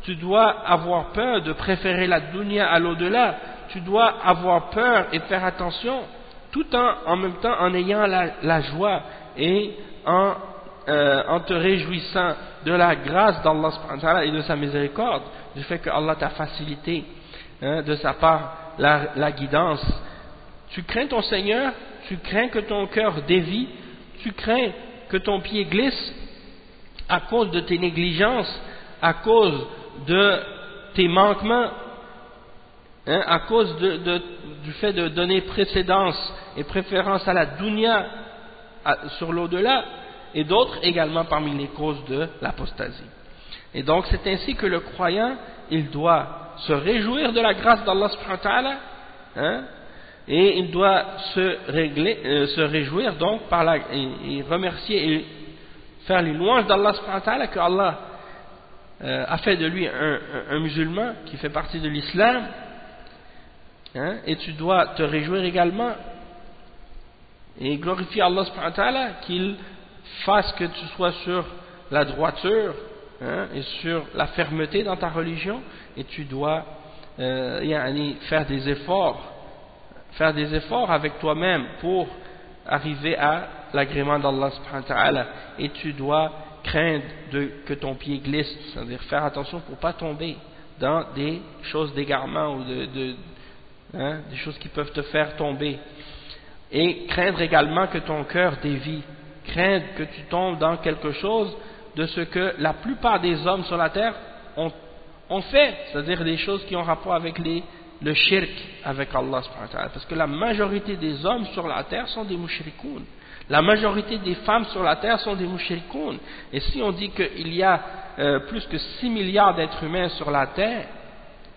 tu dois avoir peur de préférer la dunya à l'au-delà, tu dois avoir peur et faire attention tout en, en même temps en ayant la, joie et en, euh, en, te réjouissant de la grâce d'Allah et de sa miséricorde, du fait que Allah t'a facilité hein, de sa part la, guidance. Tu crains ton Seigneur, tu crains que ton cœur dévie, tu crains que ton pied glisse à cause de tes négligences, à cause de tes manquements, hein, à cause du fait de donner précédence et préférence à la dunya sur l'au-delà, et d'autres également parmi les causes de l'apostasie. Et donc c'est ainsi que le croyant, il doit se réjouir de la grâce d'Allah subhanahu hein, et il doit se, régler, euh, se réjouir donc par la, et, remercier et faire les louanges d'Allah subhanahu que Allah euh, a fait de lui un, musulman qui fait partie de l'islam hein, et tu dois te réjouir également et glorifier Allah qu'il fasse que tu sois sur la droiture hein, et sur la fermeté dans ta religion et tu dois euh, faire des efforts faire des efforts avec toi-même pour arriver à l'agrément d'Allah et tu dois craindre que ton pied glisse c'est-à-dire faire attention pour ne pas tomber dans des choses d'égarement ou hein, des choses qui peuvent te faire tomber. Et craindre également que ton cœur dévie, craindre que tu tombes dans quelque chose de ce que la plupart des hommes sur la terre ont, fait, c'est-à-dire des choses qui ont rapport avec le shirk avec Allah parce que la majorité des hommes sur la terre sont des mushrikoun. La majorité des femmes sur la terre sont des mushrikoun. Et si on dit qu'il y a euh, plus que 6 milliards d'êtres humains sur la terre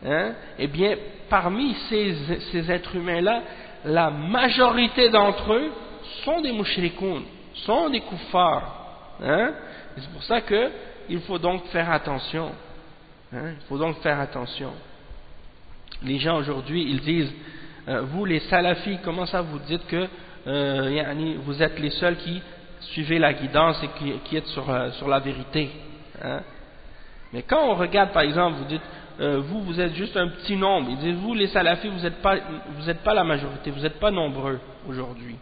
hein, eh bien, parmi ces, ces êtres humains-là, la majorité d'entre eux sont des mouchrikoun, sont des kuffars. Hein? C'est pour ça qu'il faut donc faire attention. Hein? Il faut donc faire attention. Les gens aujourd'hui, ils disent, euh, vous les salafis, comment ça vous dites que euh, vous êtes les seuls qui suivez la guidance et qui, êtes sur, euh, sur la vérité hein? Mais quand on regarde, par exemple, vous dites, vous, vous êtes juste un petit nombre. Ils disent, vous, les salafis, vous n'êtes pas, pas la majorité, vous n'êtes pas nombreux aujourd'hui.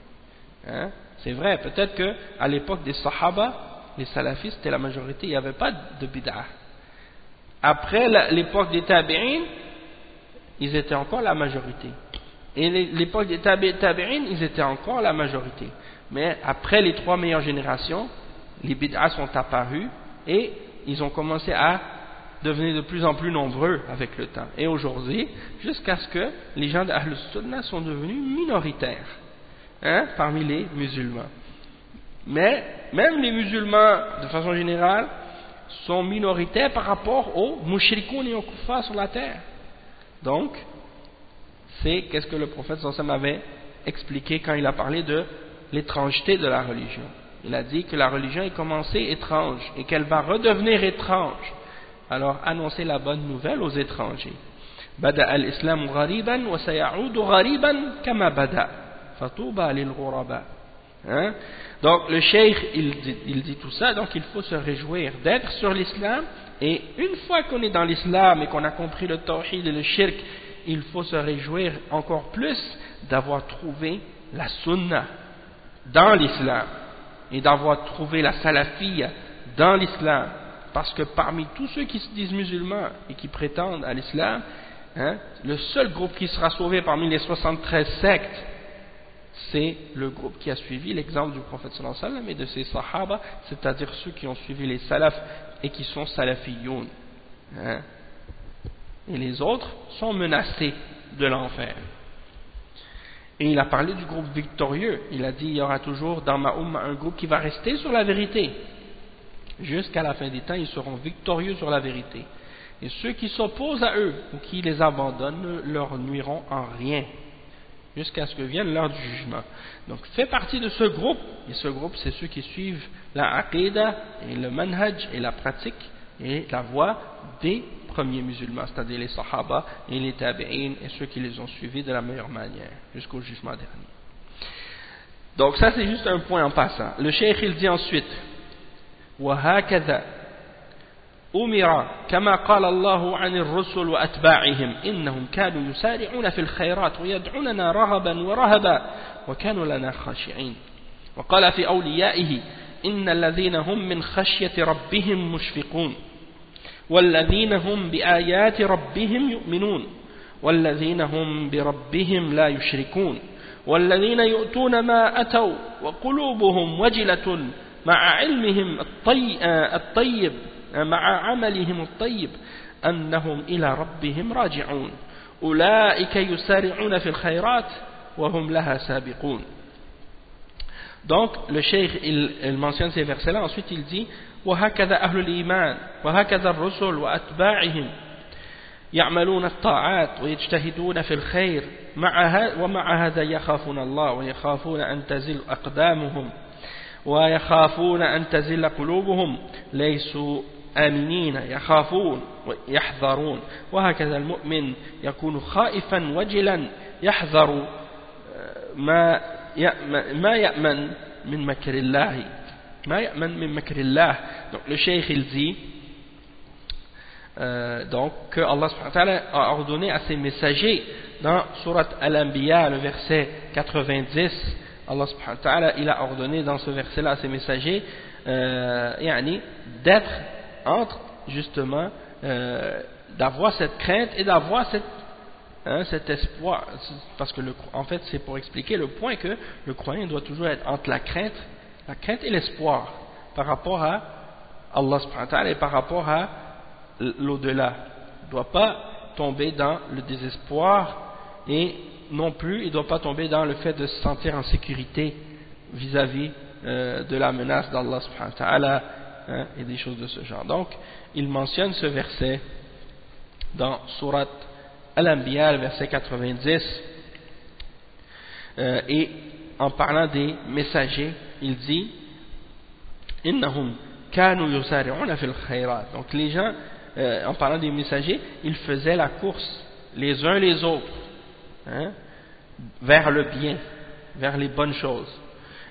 Hein? C'est vrai, peut-être qu'à l'époque des sahaba, les salafis, c'était la majorité, il n'y avait pas de bid'ah. Après l'époque des tabi'in, ils étaient encore la majorité. Et l'époque des tabi'in, ils étaient encore la majorité. Mais après les trois meilleures générations, les bid'ahs sont apparus et ils ont commencé à devenir de plus en plus nombreux avec le temps. Et aujourd'hui, jusqu'à ce que les gens d'Ahl Sunnah sont devenus minoritaires hein, parmi les musulmans. Mais même les musulmans, de façon générale, sont minoritaires par rapport aux mouchrikoun et aux kuffars sur la terre. Donc, c'est qu'est-ce que le prophète sallam avait expliqué quand il a parlé de l'étrangeté de la religion. Il a dit que la religion est commencée étrange et qu'elle va redevenir étrange. Alors annoncez la bonne nouvelle aux étrangers. Wa sayaudu ghariban kama bada. Fatouba lil. Hein? Donc le cheikh il dit, tout ça, donc il faut se réjouir d'être sur l'islam et une fois qu'on est dans l'islam et qu'on a compris le tawhid et le shirk, il faut se réjouir encore plus d'avoir trouvé la sunnah dans l'islam et d'avoir trouvé la salafiyya dans l'islam. Parce que parmi tous ceux qui se disent musulmans et qui prétendent à l'islam, hein, le seul groupe qui sera sauvé parmi les 73 sectes, c'est le groupe qui a suivi l'exemple du prophète sallallahu alayhi wa sallam et de ses sahaba, c'est-à-dire ceux qui ont suivi les salafs et qui sont salafiyoun. Hein. Et les autres sont menacés de l'enfer. Et il a parlé du groupe victorieux. Il a dit il y aura toujours dans ma un groupe qui va rester sur la vérité. Jusqu'à la fin des temps, ils seront victorieux sur la vérité. Et ceux qui s'opposent à eux ou qui les abandonnent ne leur nuiront en rien jusqu'à ce que vienne l'heure du jugement. Donc fait partie de ce groupe, et ce groupe c'est ceux qui suivent la aqidah et le manhaj et la pratique et la voie des premiers musulmans, c'est-à-dire les sahaba et les tabi'in et ceux qui les ont suivis de la meilleure manière jusqu'au jugement dernier. Donc ça c'est juste un point en passant. Le cheikh il dit ensuite « Wa hakada » أمر كما قال الله عن الرسل وأتباعهم إنهم كانوا يسارعون في الخيرات ويدعوننا رغبا ورهبا وكانوا لنا خاشعين. وقال في أوليائه إن الذين هم من خشية ربهم مشفقون والذين هم بآيات ربهم يؤمنون والذين هم بربهم لا يشركون والذين يؤتون ما أتوا وقلوبهم وجلة مع علمهم الطيب مع عملهم الطيب أنهم إلى ربهم راجعون. أولئك يسارعون في الخيرات وهم لها سابقون. Donc, le cheikh, il, il mentionne ces versets-là. Ensuite, il dit وهكذا أهل الإيمان وهكذا الرسل وأتباعهم يعملون الطاعات ويجتهدون في الخير. مع ومع هذا يخافون الله ويخافون أن تزل أقدامهم ويخافون أن تزل قلوبهم. ليسوا آمنين يخافون ويحذرون وهكذا المؤمن يكون خائفا وجلا يحذر ما ما يأمن من مكر الله donc le cheikh il dit euh, donc que Allah a ordonné à ses messagers dans surat Al-Anbiya le verset 90 Allah il a ordonné dans ce verset là à ses messagers euh, d'être entre justement euh, d'avoir cette crainte et d'avoir cette Hein, cet espoir, parce que le, en fait c'est pour expliquer le point que le croyant doit toujours être entre la crainte la crainte et l'espoir par rapport à Allah subhanahu et par rapport à l'au-delà. Il ne doit pas tomber dans le désespoir et non plus il ne doit pas tomber dans le fait de se sentir en sécurité vis-à-vis euh, de la menace d'Allah subhanahu hein, et des choses de ce genre. Donc, il mentionne ce verset dans Surat Al-Anbiya, verset 90, euh, et en parlant des messagers, il dit Innahum kanu fil khayrat. Donc les gens, euh, en parlant des messagers, ils faisaient la course les uns les autres hein, vers le bien, vers les bonnes choses.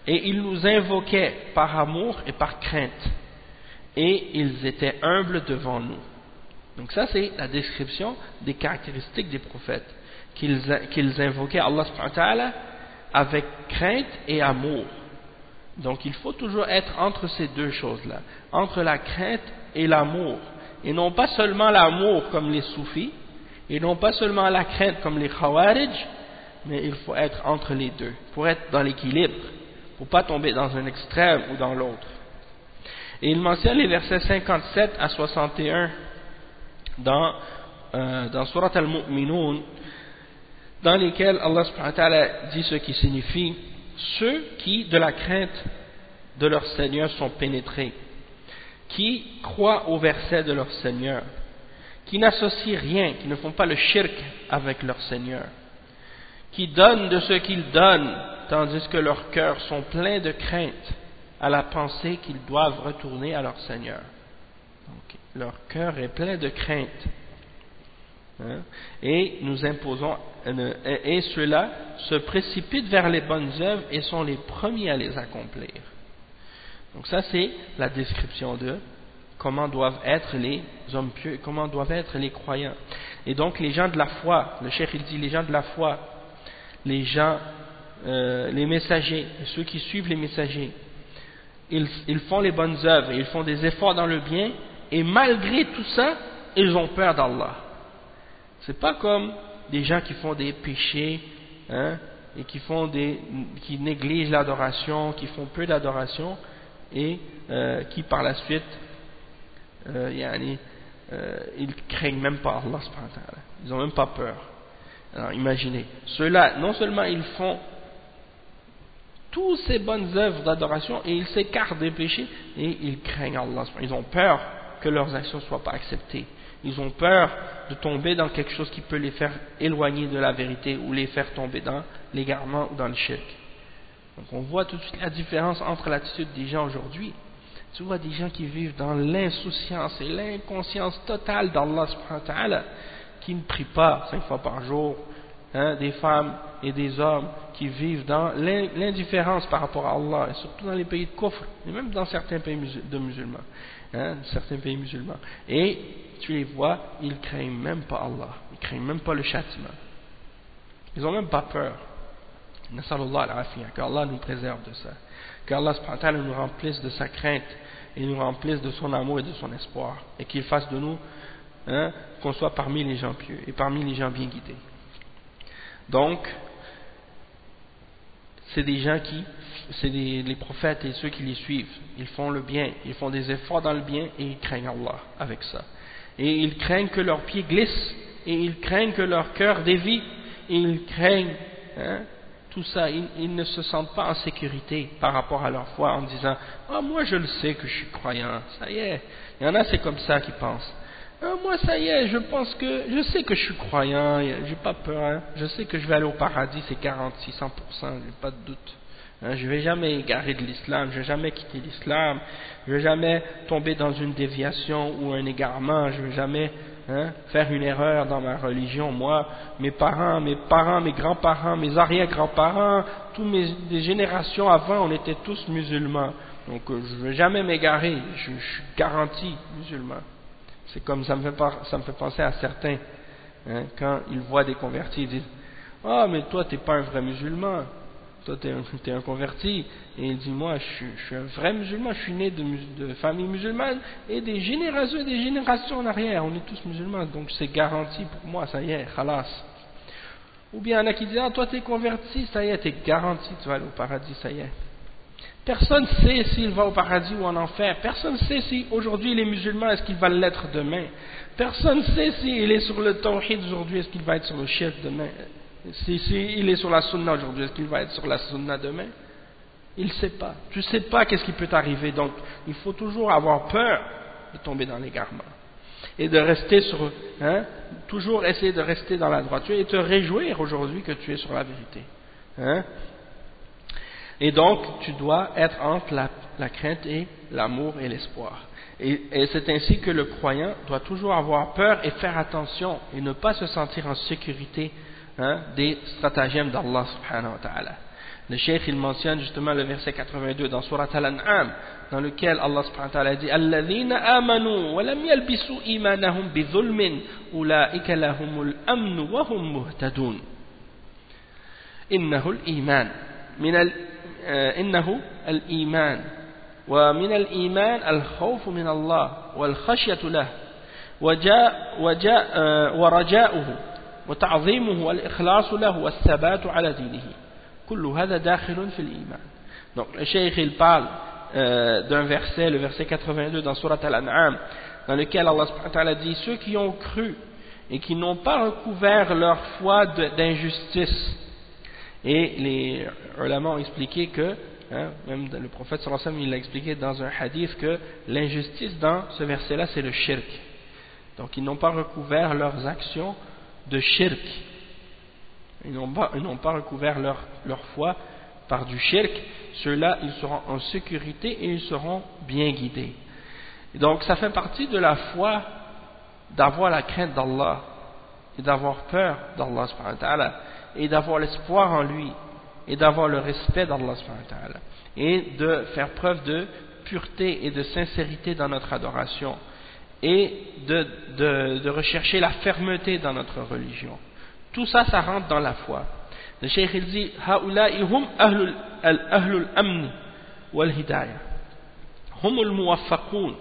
Et ils nous invoquaient par amour et par crainte. Et ils étaient humbles devant nous. Donc ça c'est la description des caractéristiques des prophètes. Qu'ils invoquaient Allah subhanahu avec crainte et amour. Donc il faut toujours être entre ces deux choses-là, entre la crainte et l'amour. Et non pas seulement l'amour comme les soufis, et non pas seulement la crainte comme les khawarij, mais il faut être entre les deux, pour être dans l'équilibre, pour pas tomber dans un extrême ou dans l'autre. Et il mentionne les versets 57 à 61 dans, euh, dans Surat al-Mu'minun, dans lesquels Allah subhanahu dit ce qui signifie ceux qui, de la crainte de leur Seigneur, sont pénétrés, qui croient au verset de leur Seigneur, qui n'associent rien, qui ne font pas le shirk avec leur Seigneur, qui donnent de ce qu'ils donnent, tandis que leurs cœurs sont pleins de crainte à la pensée qu'ils doivent retourner à leur Seigneur. Donc, leur cœur est plein de crainte. Hein, et nous imposons et ceux-là se précipitent vers les bonnes œuvres et sont les premiers à les accomplir. Donc ça c'est la description de comment doivent être les hommes pieux, comment doivent être les croyants. Et donc les gens de la foi, le cheikh il dit les gens de la foi, les gens, euh, les messagers, ceux qui suivent les messagers, ils, font les bonnes œuvres, ils font des efforts dans le bien, et malgré tout ça, ils ont peur d'Allah. C'est pas comme des gens qui font des péchés hein, et qui, font des, qui négligent l'adoration, qui font peu d'adoration et euh, qui par la suite, euh, euh, ils craignent même pas Allah Ils n'ont même pas peur. Alors imaginez, ceux-là, non seulement ils font toutes ces bonnes œuvres d'adoration et ils s'écartent des péchés et ils craignent Allah. Ils ont peur que leurs actions ne soient pas acceptées. Ils ont peur de tomber dans quelque chose qui peut les faire éloigner de la vérité ou les faire tomber dans l'égarement ou dans le shirk. Donc on voit tout de suite la différence entre l'attitude des gens aujourd'hui. Tu vois des gens qui vivent dans l'insouciance et l'inconscience totale d'Allah qui ne prient pas cinq fois par jour, hein, des femmes et des hommes qui vivent dans l'indifférence par rapport à Allah, et surtout dans les pays de kufr, et même dans certains pays de musulmans, hein, certains pays musulmans. Et tu les vois, ils craignent même pas Allah, ils craignent même pas le châtiment. Ils n'ont même pas peur. Allah nous préserve de ça. Qu'Allah nous remplisse de sa crainte et nous remplisse de son amour et de son espoir. Et qu'il fasse de nous hein, qu'on soit parmi les gens pieux et parmi les gens bien guidés. Donc, c'est des gens qui, c'est les prophètes et ceux qui les suivent. Ils font le bien, ils font des efforts dans le bien et ils craignent Allah avec ça et ils craignent que leurs pieds glissent, et ils craignent que leur cœur dévie, et ils craignent hein, tout ça, ils, ne se sentent pas en sécurité par rapport à leur foi en disant « Ah, moi je le sais que je suis croyant, ça y est. » Il y en a, c'est comme ça qu'ils pensent. Ah, moi ça y est, je pense que, je sais que je suis croyant, j'ai pas peur, hein. je sais que je vais aller au paradis, c'est 46, 100%, j'ai pas de doute. Hein, je vais jamais égarer de l'islam, je vais jamais quitter l'islam, je vais jamais tomber dans une déviation ou un égarement, je vais jamais hein, faire une erreur dans ma religion. Moi, mes parents, mes parents, mes grands-parents, mes arrière-grands-parents, toutes mes générations avant, on était tous musulmans. Donc euh, je ne vais jamais m'égarer, je, suis garanti musulman. C'est comme ça me, fait, penser à certains, hein, quand ils voient des convertis, ils disent « Ah, mais toi, tu n'es pas un vrai musulman » toi tu es, un converti, et il dit, moi je, suis un vrai musulman, je suis né de, famille musulmane, et des générations et des générations en arrière, on est tous musulmans, donc c'est garanti pour moi, ça y est, khalas. Ou bien il y en a qui disent, ah toi tu es converti, ça y est, tu es garanti, tu vas aller au paradis, ça y est. Personne ne sait s'il va au paradis ou en enfer. Personne ne sait si aujourd'hui il est musulman, est-ce qu'il va l'être demain? Personne ne sait s'il est sur le tawhid aujourd'hui, est-ce qu'il va être sur le chef demain? Si, il est sur la sunna aujourd'hui, est-ce qu'il va être sur la sunna demain? Il ne sait pas. Tu ne sais pas qu'est-ce qui peut arriver. Donc, il faut toujours avoir peur de tomber dans l'égarement. et de rester sur, hein, toujours essayer de rester dans la droiture et te réjouir aujourd'hui que tu es sur la vérité. Hein? Et donc, tu dois être entre la, crainte et l'amour et l'espoir. Et, c'est ainsi que le croyant doit toujours avoir peur et faire attention et ne pas se sentir en sécurité hein, des stratagèmes d'Allah. Le cheikh il mentionne justement le verset 82 dans Surat Al-An'am dans lequel Allah subhanahu wa dit amanu wa lam yalbisu imanahum bidhulmin ulaika lahumul amn wa hum muhtadun." Innahu iman إنه الإيمان ومن الإيمان الخوف من الله والخشية له وجاء وجاء ورجاؤه وتعظيمه والإخلاص له والثبات على دينه كل هذا داخل في الإيمان donc le cheikh il parle euh, d'un verset le verset 82 dans Surat Al-An'am dans lequel Allah subhanahu wa ta'ala dit ceux qui ont cru et qui n'ont pas recouvert leur foi d'injustice et les ulama ont expliqué que hein, même le prophète sallallahu alayhi wa il a expliqué dans un hadith que l'injustice dans ce verset là c'est le shirk. Donc ils n'ont pas recouvert leurs actions de shirk. Ils n'ont pas, recouvert leur, foi par du shirk, ceux-là, ils seront en sécurité et ils seront bien guidés. donc, ça fait partie de la foi d'avoir la crainte d'Allah et d'avoir peur d'Allah et d'avoir l'espoir en lui et d'avoir le respect d'Allah et de faire preuve de pureté et de sincérité dans notre adoration et de, de, de rechercher la fermeté dans notre religion. Tout ça, ça rentre dans la foi. Le cheikh il dit هؤلاء هم أهل, أهل الأمن والهداية هم الموفقون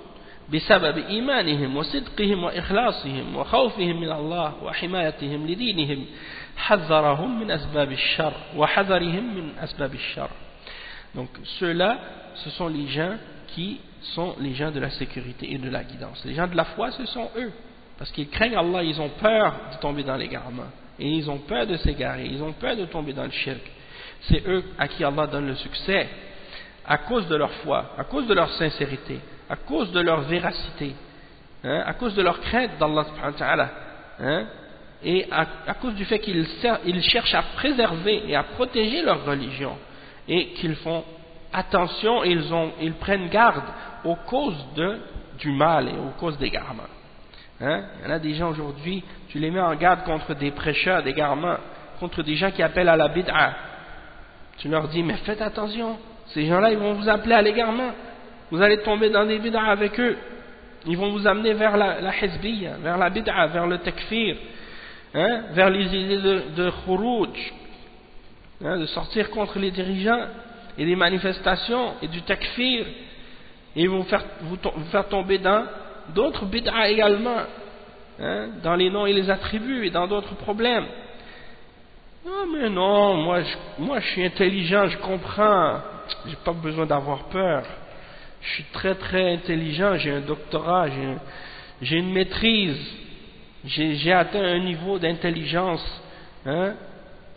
بسبب إيمانهم وصدقهم وإخلاصهم وخوفهم من الله وحمايتهم لدينهم حذرهم من أسباب الشر وحذرهم من أسباب الشر donc ceux-là ce sont les gens qui sont les gens de la sécurité et de la guidance les gens de la foi ce sont eux parce qu'ils craignent Allah ils ont peur de tomber dans l'égarement et ils ont peur de s'égarer, ils ont peur de tomber dans le shirk. C'est eux à qui Allah donne le succès à cause de leur foi, à cause de leur sincérité, à cause de leur véracité, hein, à cause de leur crainte d'Allah hein, et à, cause du fait qu'ils cherchent à préserver et à protéger leur religion et qu'ils font attention ils, prennent garde aux causes du mal et aux causes d'égarement. Hein? Il y en a des gens aujourd'hui, tu les mets en garde contre des prêcheurs d'égarement, contre des gens qui appellent à la bid'a. Tu leur dis, mais faites attention, ces gens-là, ils vont vous appeler à l'égarement. Vous allez tomber dans des bid'a avec eux. Ils vont vous amener vers la, la vers la bid'a, vers le takfir, hein? vers les idées de, de hein? de sortir contre les dirigeants et des manifestations et du takfir. Et vont faire, vous, vous faire tomber dans d'autres bid'a également, hein, dans les noms et les attributs et dans d'autres problèmes. Non, mais non, moi je, moi je suis intelligent, je comprends, j'ai pas besoin d'avoir peur. Je suis très très intelligent, j'ai un doctorat, j'ai une maîtrise, j'ai atteint un niveau d'intelligence hein,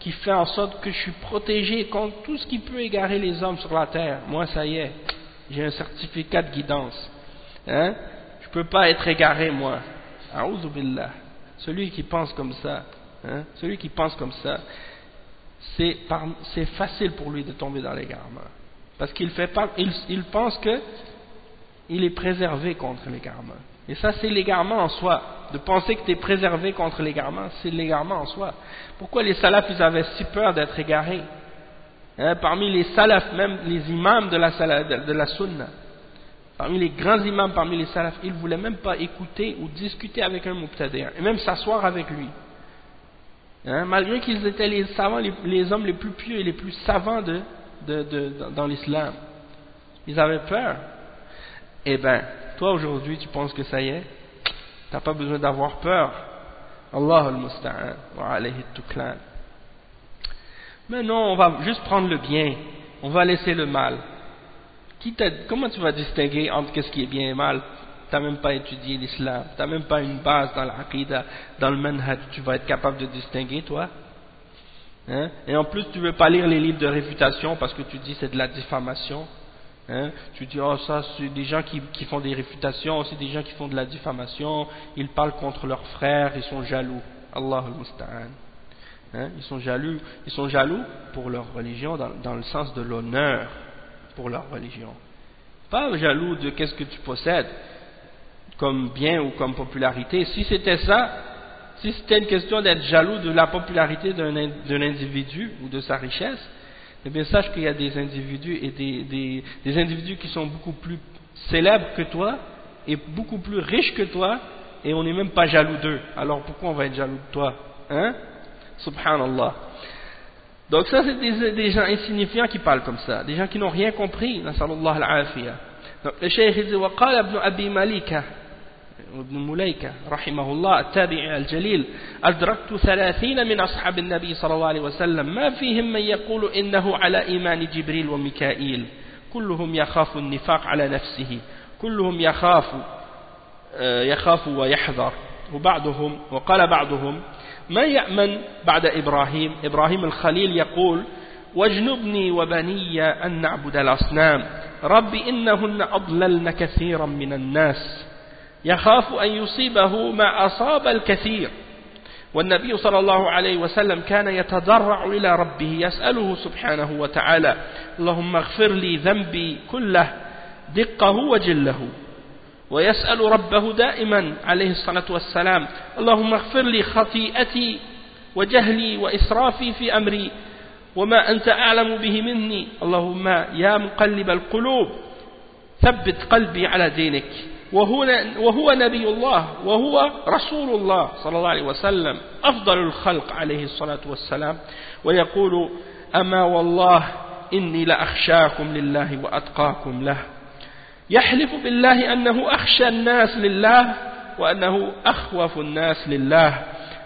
qui fait en sorte que je suis protégé contre tout ce qui peut égarer les hommes sur la terre. Moi, ça y est, j'ai un certificat de guidance. Hein, je ne peux pas être égaré, moi. billah. Celui qui pense comme ça, hein, celui qui pense comme ça, c'est facile pour lui de tomber dans l'égarement. Parce qu'il il, il pense que il est préservé contre l'égarement. Et ça, c'est l'égarement en soi. De penser que tu es préservé contre l'égarement, c'est l'égarement en soi. Pourquoi les salafs, ils avaient si peur d'être égarés? Hein, Parmi les salafs, même les imams de la, de la sunna, parmi les grands imams, parmi les salafs, ils ne voulaient même pas écouter ou discuter avec un muqtadir, et même s'asseoir avec lui. Hein, malgré qu'ils étaient les savants, les, hommes les plus pieux et les plus savants de, dans l'islam. Ils avaient peur. Eh bien, toi aujourd'hui, tu penses que ça y est Tu n'as pas besoin d'avoir peur. Allah al-Musta'an wa alayhi tuklan. Mais non, on va juste prendre le bien. On va laisser le mal comment tu vas distinguer entre ce qui est bien et mal? Tu n'as même pas étudié l'islam, tu n'as même pas une base dans l'aqida, dans le manhaj, tu vas être capable de distinguer toi hein? Et en plus, tu veux pas lire les livres de réfutation parce que tu dis c'est de la diffamation. Hein? Tu dis, oh ça c'est des gens qui, qui font des réfutations, c'est des gens qui font de la diffamation, ils parlent contre leurs frères, ils sont jaloux. Allah al-Musta'an. Hein? Ils sont jaloux, ils sont jaloux pour leur religion dans, dans le sens de l'honneur pour leur religion. Pas jaloux de qu'est-ce que tu possèdes comme bien ou comme popularité. Si c'était ça, si c'était une question d'être jaloux de la popularité d'un individu ou de sa richesse, eh bien sache qu'il y a des individus et des, des, individus qui sont beaucoup plus célèbres que toi et beaucoup plus riches que toi et on n'est même pas jaloux d'eux. Alors pourquoi on va être jaloux de toi Hein? Subhanallah. Donc ça c'est des, des, gens insignifiants qui parlent comme ça, des gens qui n'ont rien compris. Donc le cheikh dit « Wa ibn Abi Malika » وابن مليكة رحمه الله التابع الجليل. أدركت ثلاثين من أصحاب النبي صلى الله عليه وسلم. ما فيهم من يقول إنه على إيمان جبريل وميكائيل؟ كلهم يخاف النفاق على نفسه. كلهم يخاف يخاف ويحذر. وبعضهم وقال بعضهم ما يأمن بعد إبراهيم؟ إبراهيم الخليل يقول واجنبني وبني أن نعبد الأصنام. رب إنهن أضللن كثيرا من الناس. يخاف أن يصيبه ما أصاب الكثير. والنبي صلى الله عليه وسلم كان يتضرع إلى ربه يسأله سبحانه وتعالى اللهم اغفر لي ذنبي كله دقه وجله. ويسأل ربه دائما عليه الصلاة والسلام اللهم اغفر لي خطيئتي وجهلي وإسرافي في أمري وما أنت أعلم به مني. اللهم يا مقلب القلوب ثبت قلبي على دينك. وهو, وهو نبي الله وهو رسول الله صلى الله عليه وسلم. أفضل الخلق عليه الصلاة والسلام. ويقول أما والله إني لأخشاكم لله وأتقاكم له. يحلف بالله أنه أخشى الناس لله وأنه أخوف الناس لله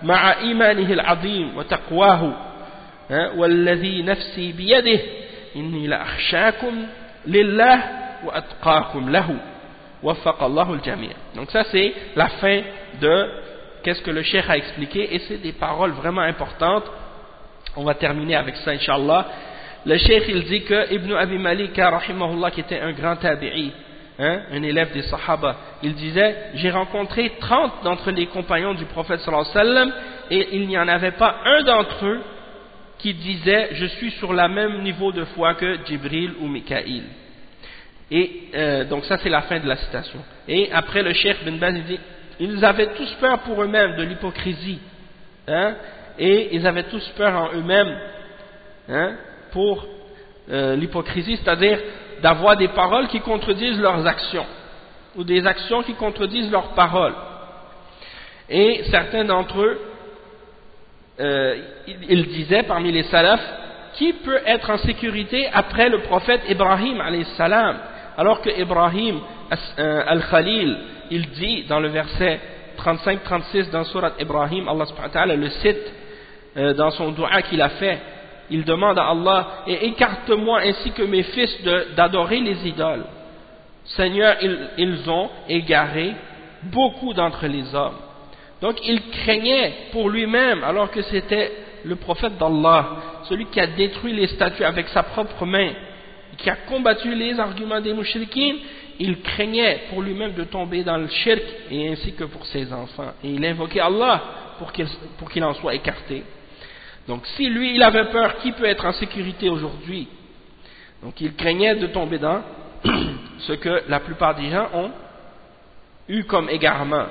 مع إيمانه العظيم وتقواه. والذي نفسي بيده إني لأخشاكم لله وأتقاكم له. Donc ça c'est la fin de qu'est-ce que le cheikh a expliqué et c'est des paroles vraiment importantes. On va terminer avec ça inshallah. Le cheikh il dit que Ibn Abi Malika rahimahullah qui était un grand tabi'i hein, un élève des Sahaba, il disait J'ai rencontré 30 d'entre les compagnons du prophète sallallahu alayhi wa sallam et il n'y en avait pas un d'entre eux qui disait Je suis sur le même niveau de foi que Jibril ou Mikaïl. Et euh, donc, ça, c'est la fin de la citation. Et après, le cheikh Ben Baz, dit Ils avaient tous peur pour eux-mêmes de l'hypocrisie. Hein, et ils avaient tous peur en eux-mêmes hein, pour euh, l'hypocrisie, c'est-à-dire d'avoir des paroles qui contredisent leurs actions ou des actions qui contredisent leurs paroles. Et certains d'entre eux, euh, ils disaient parmi les salafs, qui peut être en sécurité après le prophète Ibrahim salam? Alors que Ibrahim euh, al-Khalil, il dit dans le verset 35-36 dans Surat Ibrahim, Allah subhanahu le cite euh, dans son dua qu'il a fait, il demande à Allah et écarte-moi ainsi que mes fils d'adorer les idoles. Seigneur, ils, ont égaré beaucoup d'entre les hommes. Donc il craignait pour lui-même, alors que c'était le prophète d'Allah, celui qui a détruit les statues avec sa propre main, qui a combattu les arguments des mouchriquines, il craignait pour lui-même de tomber dans le shirk et ainsi que pour ses enfants. Et il invoquait Allah pour qu'il en soit écarté. Donc si lui, il avait peur, qui peut être en sécurité aujourd'hui? Donc il craignait de tomber dans ce que la plupart des gens ont eu comme égarement.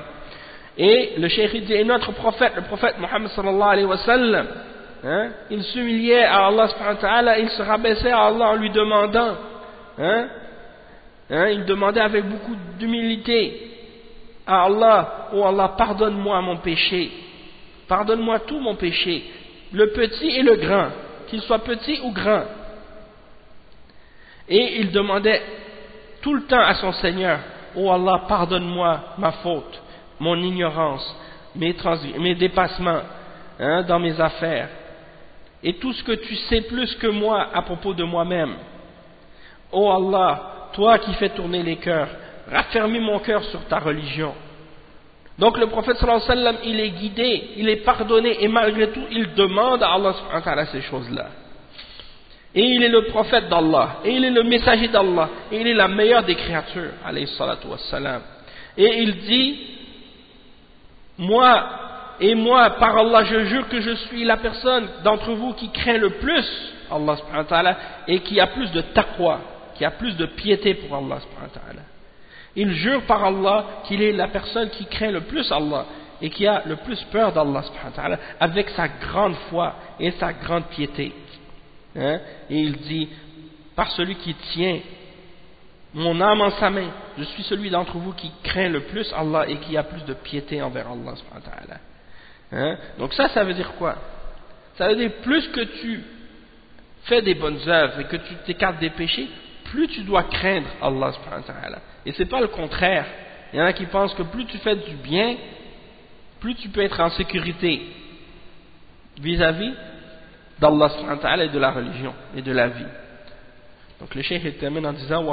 Et le cheikh dit, et notre prophète, le prophète Mohammed sallallahu alayhi wa sallam, hein, il s'humiliait à Allah subhanahu il se rabaissait à Allah en lui demandant, hein, hein, il demandait avec beaucoup d'humilité à Allah, oh Allah, pardonne-moi mon péché, pardonne-moi tout mon péché, le petit et le grand, qu'il soit petit ou grand. Et il demandait tout le temps à son Seigneur, Oh Allah, pardonne-moi ma faute, mon ignorance, mes, dépassements dans mes affaires, et tout ce que tu sais plus que moi à propos de moi-même. Oh Allah, toi qui fais tourner les cœurs, raffermis mon cœur sur ta religion. Donc le prophète sallallahu alayhi wa sallam, il est guidé, il est pardonné et malgré tout, il demande à Allah subhanahu wa ta'ala ces choses-là. Et il est le prophète d'Allah, et il est le messager d'Allah, et il est la meilleure des créatures, alayhi salatu wassalam. Et il dit, moi, et moi, par Allah, je jure que je suis la personne d'entre vous qui craint le plus Allah subhanahu et qui a plus de taqwa, qui a plus de piété pour Allah subhanahu. Il jure par Allah qu'il est la personne qui craint le plus Allah et qui a le plus peur d'Allah avec sa grande foi et sa grande piété. Hein? Et il dit, par celui qui tient mon âme en sa main, je suis celui d'entre vous qui craint le plus Allah et qui a plus de piété envers Allah. Hein? Donc ça, ça veut dire quoi? Ça veut dire plus que tu fais des bonnes œuvres et que tu t'écartes des péchés, plus tu dois craindre Allah. Et ce n'est pas le contraire. Il y en a qui pensent que plus tu fais du bien, plus tu peux être en sécurité vis-à-vis d'Allah et de la religion et de la vie. Donc le cheikh termine en disant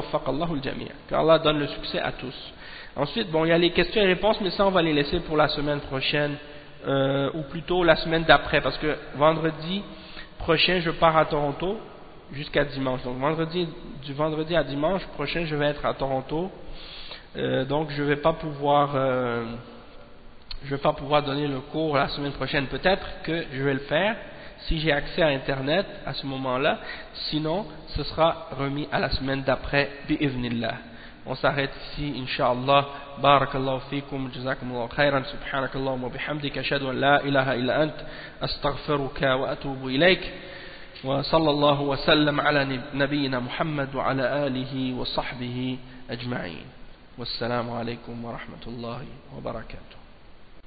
que Allah donne le succès à tous. Ensuite, bon, il y a les questions et réponses, mais ça on va les laisser pour la semaine prochaine, euh, ou plutôt la semaine d'après, parce que vendredi prochain je pars à Toronto jusqu'à dimanche. Donc vendredi, du vendredi à dimanche prochain je vais être à Toronto, euh, donc je ne vais pas pouvoir... Euh, je vais pas pouvoir donner le cours la semaine prochaine. Peut-être que je vais le faire si j'ai accès à Internet à ce moment-là. Sinon, ce sera remis à la semaine d'après, bi'ivnillah. On s'arrête ici, inshallah. Barakallahu fikum, jazakumullahu khairan, subhanakallahu wa bihamdika, ashadu an la ilaha illa ant, astaghfiruka wa atubu ilayk. وصلى الله وسلم على نبينا محمد وعلى آله وصحبه أجمعين والسلام عليكم ورحمة الله وبركاته